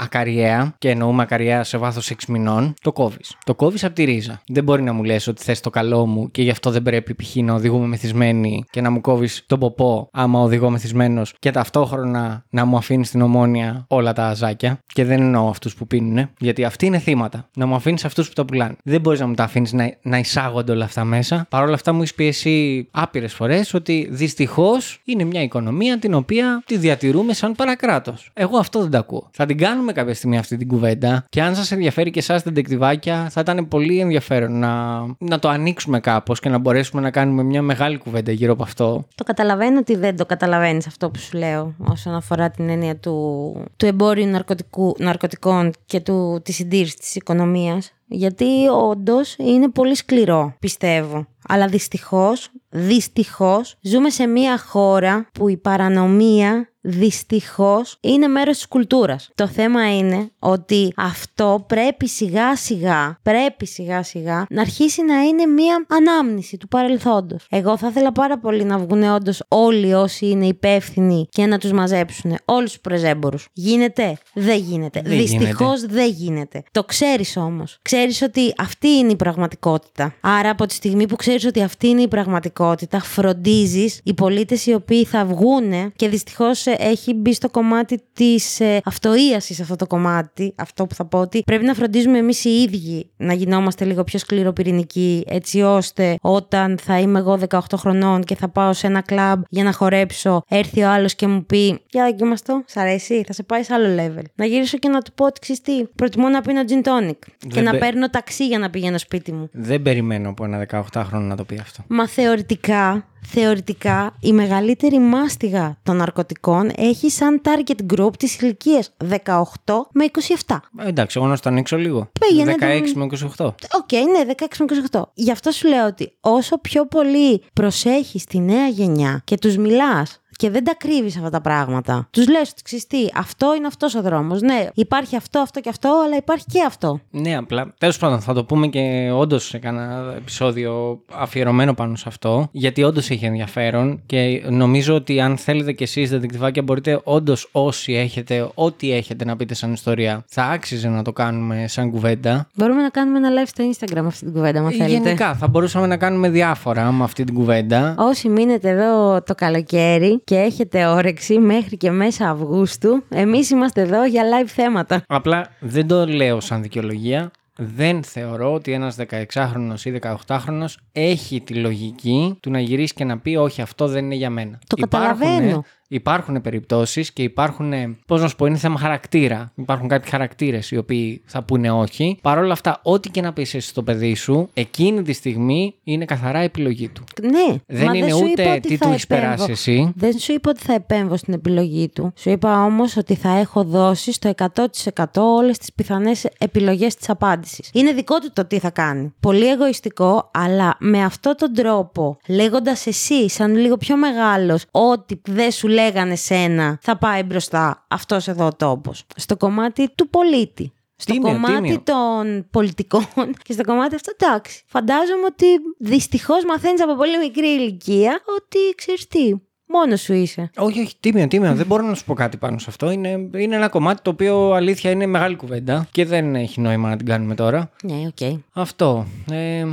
ακαριέα, και εννοούμε ακαριέα σε βάθος 6 μηνών, το κόβεις. Το κόβεις από τη ρίζα. Δεν μπορεί να μου λες ότι θες το καλό μου και γι' αυτό δεν πρέπει π.χ. να οδηγούμε μεθυσμένοι και να μου κόβεις τον ποπό άμα οδηγώ μεθυσμένος και ταυτόχρονα να μου αφήνεις στην ομόνια όλα τα αζάκια. Και δεν εννοώ αυτούς που πίνουν, γιατί αυτοί είναι θύματα. Να μου αφήνεις αυτούς που τα πουλάνε. Δεν μπορείς να μου τα αφήνεις να, να εισάγονται όλα αυτά μέσα. Παρ' όλα αυτά μου έχεις πει εσύ άπειρες φορές ότι δυστυχώς είναι μια οικονομία την οποία τη διατηρούμε σαν παρακράτος. Εγώ αυτό δεν τα ακούω. Θα την κάνουμε κάποια στιγμή αυτή την κουβέντα και αν σας ενδιαφέρει και εσάς τα ντεκτιβάκια, θα ήταν πολύ ενδιαφέρον να, να το ανοίξουμε κάπως και να μπορέσουμε να κάνουμε μια μεγάλη κουβέντα γύρω από αυτό. Το καταλαβαίνω ότι δεν το καταλαβαίνεις αυτό που σου λέω όσον αφορά την έννοια του, του εμπόριου ναρκωτικού, ναρκωτικών και του, της συντήρησης της οικονομίας. Γιατί όντως είναι πολύ σκληρό, πιστεύω. Αλλά δυστυχώς, δυστυχώς, ζούμε σε μια χώρα που η παρανομία δυστυχώς είναι μέρος της κουλτούρας. Το θέμα είναι ότι αυτό πρέπει σιγά σιγά, πρέπει σιγά σιγά να αρχίσει να είναι μια ανάμνηση του παρελθόντος. Εγώ θα ήθελα πάρα πολύ να βγουν όντως όλοι όσοι είναι υπεύθυνοι και να τους μαζέψουν όλους τους πρεζέμπορους. Γίνεται; Δεν γίνεται. Δεν Δυστυχώς δεν γίνεται. Το ξέρεις όμως. Ξέρεις ότι αυτή είναι η πραγματικότητα. Άρα από τη στιγμή που ξέρεις ότι αυτή είναι η πραγματικότητα, φροντίζεις οι πολίτες οι οποίοι θα βγούνε και δυστυχώς ε, έχει μπει στο κομμάτι της ε, αυτοίασης αυτό το κομμάτι, αυτό που θα πω ότι πρέπει να φροντίζουμε εμείς οι ίδιοι να γινόμαστε λίγο πιο σκληροπυρηνικοί έτσι ώστε όταν θα είμαι εγώ 18 χρονών και θα πάω σε ένα κλαμπ για να χορέψω έρθει ο άλλος και μου πει για δοκιμαστώ, σ' αρέσει, θα σε πάει σε άλλο level. Να γυρίσω και να του πω ότι ξέρεις τι, προτιμώ να πίνω gin tonic και Δεν να πε- παίρνω ταξί για να πηγαίνω σπίτι μου. Δεν περιμένω από ένα 18χρονο να το πει αυτό. Μα θεωρητικά, θεωρητικά η μεγαλύτερη μάστιγα των ναρκωτικών έχει σαν target group τις ηλικίες 18 με 27. Ε, Εντάξει, εγώ να στο ανοίξω λίγο. Πήγαινε 16 το- με 28. Οκ, ναι, 16 με 28. Γι' αυτό σου λέω ότι όσο πιο πολύ προσέχεις τη νέα γενιά και τους μιλάς και δεν τα κρύβεις αυτά τα πράγματα. Τους λες ότι ξέρεις τι, αυτό είναι αυτός ο δρόμος. Ναι, υπάρχει αυτό, αυτό και αυτό, αλλά υπάρχει και αυτό. Ναι, απλά. Τέλος πάντων, θα το πούμε και όντως σε κανένα επεισόδιο αφιερωμένο πάνω σε αυτό. Γιατί όντως έχει ενδιαφέρον και νομίζω ότι αν θέλετε κι εσείς δεδεικτυβάκια, μπορείτε όντως όσοι έχετε, ό,τι έχετε να πείτε σαν ιστορία, θα άξιζε να το κάνουμε σαν κουβέντα. Μπορούμε να κάνουμε ένα live στο Instagram αυτή την κουβέντα, αν θέλετε. Γενικά, θα μπορούσαμε να κάνουμε διάφορα με αυτή την κουβέντα. Όσοι μείνετε εδώ το καλοκαίρι και έχετε όρεξη μέχρι και μέσα Αυγούστου, εμείς είμαστε εδώ για live θέματα. Απλά δεν το λέω σαν δικαιολογία. Δεν θεωρώ ότι ένας 16χρονος ή 18χρονος έχει τη λογική του να γυρίσει και να πει όχι αυτό δεν είναι για μένα. Το καταλαβαίνω. Υπάρχουν περιπτώσεις και υπάρχουν, πώς να σου πω, είναι θέμα χαρακτήρα. Υπάρχουν κάποιοι χαρακτήρες οι οποίοι θα πούνε όχι. Παρ' όλα αυτά, ό,τι και να πεις εσύ στο παιδί σου, εκείνη τη στιγμή είναι καθαρά επιλογή του. Ναι, Δεν μα είναι σου ούτε είπα ότι τι θα του έχεις επέμβω. περάσει εσύ. Δεν σου είπα ότι θα επέμβω στην επιλογή του. Σου είπα όμως ότι θα έχω δώσει στο 100% όλες τις πιθανές επιλογές της απάντησης. Είναι δικό του το τι θα κάνει. Πολύ εγωιστικό, αλλά με αυτόν τον τρόπο, λέγοντας εσύ σαν λίγο πιο μεγάλος ότι δεν σου λέγανε σένα, θα πάει μπροστά αυτός εδώ ο τόπος. Στο κομμάτι του πολίτη. Στο Τίμιο, κομμάτι τίμιο. των πολιτικών και στο κομμάτι αυτό, εντάξει. Φαντάζομαι ότι δυστυχώς μαθαίνεις από πολύ μικρή ηλικία ότι ξέρεις τι, μόνος σου είσαι. Όχι, όχι, τίμιο, τίμιο. δεν μπορώ να σου πω κάτι πάνω σε αυτό. Είναι, είναι ένα κομμάτι το οποίο αλήθεια είναι μεγάλη κουβέντα και δεν έχει νόημα να την κάνουμε τώρα. Ναι, οκ. Αυτό. Ε,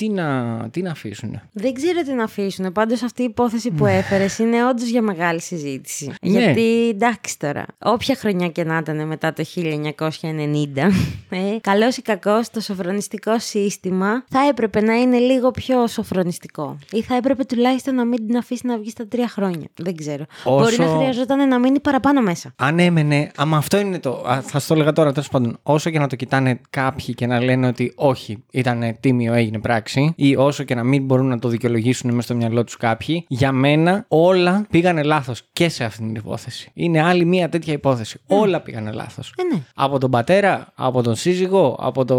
τι, να, τι να αφήσουν. Δεν ξέρω τι να αφήσουν. Πάντως αυτή η υπόθεση που έφερες είναι όντως για μεγάλη συζήτηση. Ναι. Γιατί εντάξει τώρα, όποια χρονιά και να ήταν μετά το 1990, ε, καλός ή κακός, το σοφρονιστικό σύστημα θα έπρεπε να είναι λίγο πιο σοφρονιστικό. Ή θα έπρεπε τουλάχιστον να μην την αφήσει να βγει στα τρία χρόνια. Δεν ξέρω. Όσο- Μπορεί να χρειαζόταν να μείνει παραπάνω μέσα. Αν έμενε, άμα αυτό είναι το. α, θα σου το έλεγα τώρα τέλος πάντων. Όσο και να το κοιτάνε κάποιοι και να λένε ότι όχι, ήταν τίμιο, έγινε πράξη, ή όσο και να μην μπορούν να το δικαιολογήσουν μέσα στο μυαλό τους κάποιοι, για μένα όλα πήγανε λάθος και σε αυτήν την υπόθεση. Είναι άλλη μία τέτοια υπόθεση. Όλα πήγανε λάθος. Ε, ναι. Από τον πατέρα, από τον σύζυγο, από το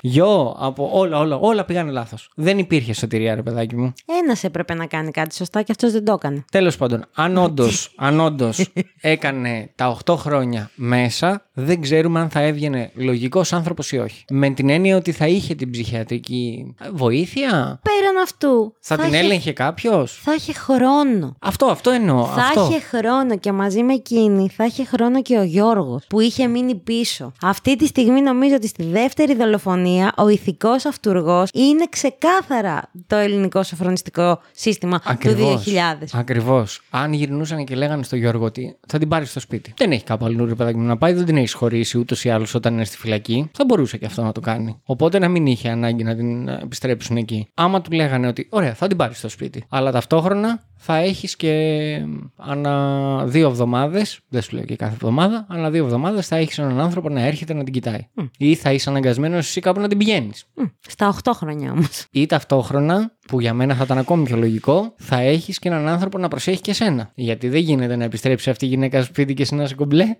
γιο, από όλα, όλα, όλα πήγανε λάθος. Δεν υπήρχε σωτηρία, ρε παιδάκι μου. Ένας έπρεπε να κάνει κάτι σωστά και αυτός δεν το έκανε. Τέλος πάντων, αν όντως αν όντως έκανε τα 8 χρόνια μέσα, δεν ξέρουμε αν θα έβγαινε λογικός άνθρωπος ή όχι. Με την έννοια ότι θα είχε την ψυχιατρική βοήθεια, Πέραν αυτού. θα, την είχε- έλεγχε κάποιος; Θα είχε χρόνο. Αυτό, αυτό εννοώ. Θα αυτό. είχε χρόνο και μαζί με εκείνη θα είχε χρόνο και ο Γιώργος που είχε μείνει πίσω. Αυτή τη στιγμή νομίζω ότι στη δεύτερη δολοφονία ο ηθικός αυτούργος είναι ξεκάθαρα το ελληνικό σοφρονιστικό σύστημα Ακριβώς. του 2000. Ακριβώς. Αν γυρνούσαν και λέγανε στο Γιώργο ότι θα την πάρεις στο σπίτι. Δεν έχει κάπου αλλού ρε παιδάκι μου να πάει, δεν την έχει χωρίσει ούτως ή άλλως όταν είναι στη φυλακή. Θα μπορούσε και αυτό να το κάνει. Οπότε να μην είχε ανάγκη να την ε, επιστρέψουν εκεί. Άμα του λέγανε ότι ωραία, θα την πάρεις στο σπίτι. Αλλά ταυτόχρονα θα έχεις και ε, ανά δύο εβδομάδες, δεν σου λέω και κάθε εβδομάδα, ανά δύο εβδομάδες θα έχεις έναν άνθρωπο να έρχεται να την κοιτάει. Ή θα είσαι αναγκασμένος εσύ κάπου να την πηγαίνεις. Μμ, Στα 8 χρόνια όμως. Ή ταυτόχρονα, που για μένα θα ήταν ακόμη πιο λογικό, θα έχεις και έναν άνθρωπο να προσέχει και σένα. Γιατί δεν γίνεται να επιστρέψει αυτή η γυναίκα στο σπίτι και εσύ να είσαι κομπλέ.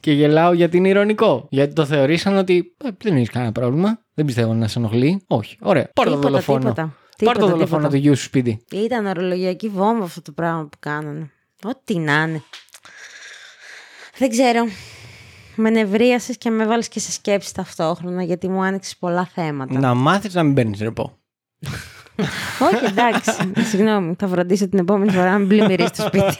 Και γελάω γιατί είναι ηρωνικό. Γιατί το θεωρήσαν ότι ε, δεν έχεις κανένα πρόβλημα. Δεν πιστεύω να σε ενοχλεί. Όχι. Ωραία. Πάρ το Τίποτα, δολοφόνο. τίποτα. Πάρ Τίποτα, το δολοφόνο τίποτα. του γιου σου σπίτι. Ήταν ορολογιακή βόμβα αυτό το πράγμα που κάνανε. Ό,τι να είναι. Δεν ξέρω. Με νευρίασες και με βάλεις και σε σκέψη ταυτόχρονα γιατί μου άνοιξες πολλά θέματα. Να μάθεις να μην παίρνεις ρεπό. Όχι, εντάξει. Συγγνώμη, θα φροντίσω την επόμενη φορά να μην πλημμυρίσει το σπίτι.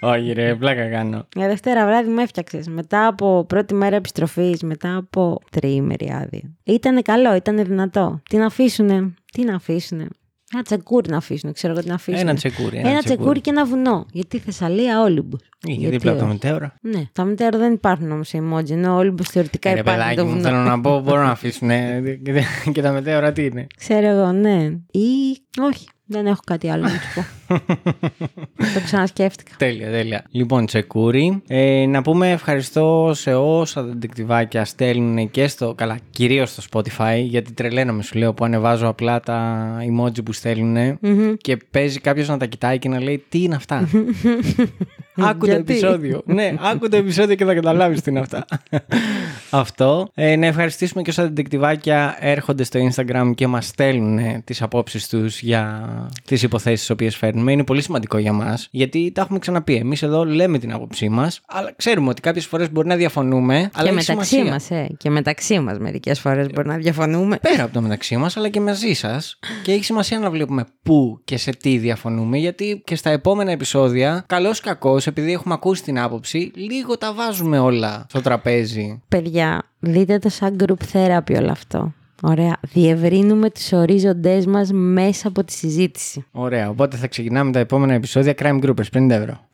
Όχι, ρε, πλάκα κάνω. Για Δευτέρα βράδυ με έφτιαξες. Μετά από πρώτη μέρα επιστροφής, μετά από τριήμερη άδεια. Ήτανε καλό, ήτανε δυνατό. Τι να αφήσουνε, τι να αφήσουνε. Ένα τσεκούρι να αφήσουν, ξέρω εγώ τι να αφήσουν. Ένα τσεκούρι. Ένα τσεκούρι και ένα βουνό. Γιατί η Θεσσαλία Όλυμπους. Είχε δίπλα από το μετέωρα. Ναι, τα μετέωρα δεν υπάρχουν όμως οι emoji, ενώ Όλυμπου θεωρητικά Ε, Ρε υπάρχει παιδάκι το μου, βουνό. θέλω να πω, μπορώ να αφήσουν. ε, και- Και τα μετέωρα τι είναι; Ξέρω εγώ, ναι. Ή όχι, δεν έχω κάτι άλλο να σου πω. το ξανασκέφτηκα. Τέλεια, τέλεια. Λοιπόν, τσεκούρι. Ε, να πούμε ευχαριστώ σε όσα δεντεκτιβάκια στέλνουν και στο. Καλά, κυρίως στο Spotify, γιατί τρελαίνομαι σου λέω που ανεβάζω απλά τα emoji που στέλνουν και παίζει κάποιος να τα κοιτάει και να λέει Τι είναι αυτά; άκου το Γιατί; επεισόδιο. ναι, άκου το επεισόδιο και θα καταλάβεις τι είναι αυτά. Αυτό. Ε, να ευχαριστήσουμε και όσα δεντεκτιβάκια έρχονται στο Instagram και μας στέλνουν τις απόψεις τους για τις υποθέσεις τις οποίες φέρνουμε. Είναι πολύ σημαντικό για μας, γιατί τα έχουμε ξαναπεί. Εμείς εδώ λέμε την άποψή μας, αλλά ξέρουμε ότι κάποιες φορές μπορεί να διαφωνούμε. αλλά και έχει μεταξύ σημασία. μας, ε. Και μεταξύ μας μερικές φορές μπορεί να διαφωνούμε. Πέρα από το μεταξύ μας, αλλά και μαζί σας. Και έχει σημασία να βλέπουμε πού και σε τι διαφωνούμε, γιατί και στα επόμενα επεισόδια, καλός ή κακός, επειδή έχουμε ακούσει την άποψη, λίγο τα βάζουμε όλα στο τραπέζι. Παιδιά, δείτε το σαν group therapy όλο αυτό. Ωραία. Διευρύνουμε τους ορίζοντές μας μέσα από τη συζήτηση. Ωραία, οπότε θα ξεκινάμε τα επόμενα επεισόδια Crime Groupers, 50 ευρώ.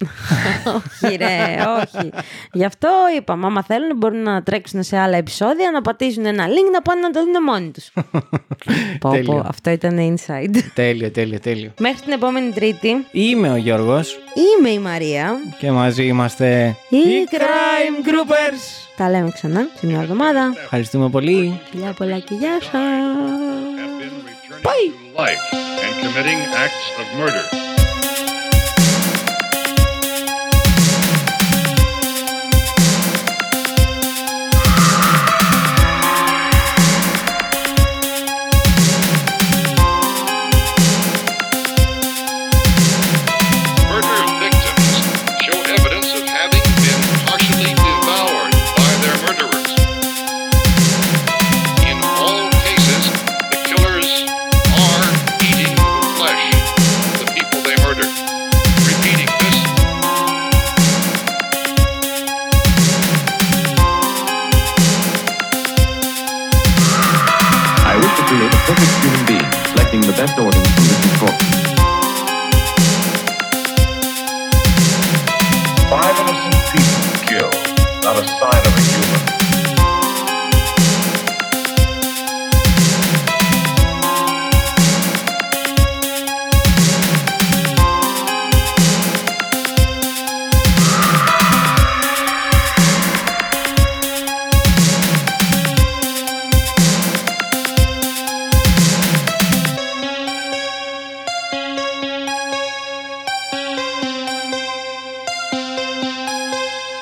όχι ρε, όχι. Γι' αυτό είπαμε, άμα θέλουν μπορούν να τρέξουν σε άλλα επεισόδια, να πατήσουν ένα link, να πάνε να το δουν μόνοι τους. πω, πω, Τέλειο. αυτό ήταν inside. τέλειο, τέλειο, τέλειο. Μέχρι την επόμενη Τρίτη Είμαι ο Γιώργος είμαι η Μαρία. και μαζί είμαστε Οι Crime Groupers. Τα λέμε ξανά σε μια εβδομάδα. Ευχαριστούμε πολύ. Φιλιά πολλά και γεια σας. have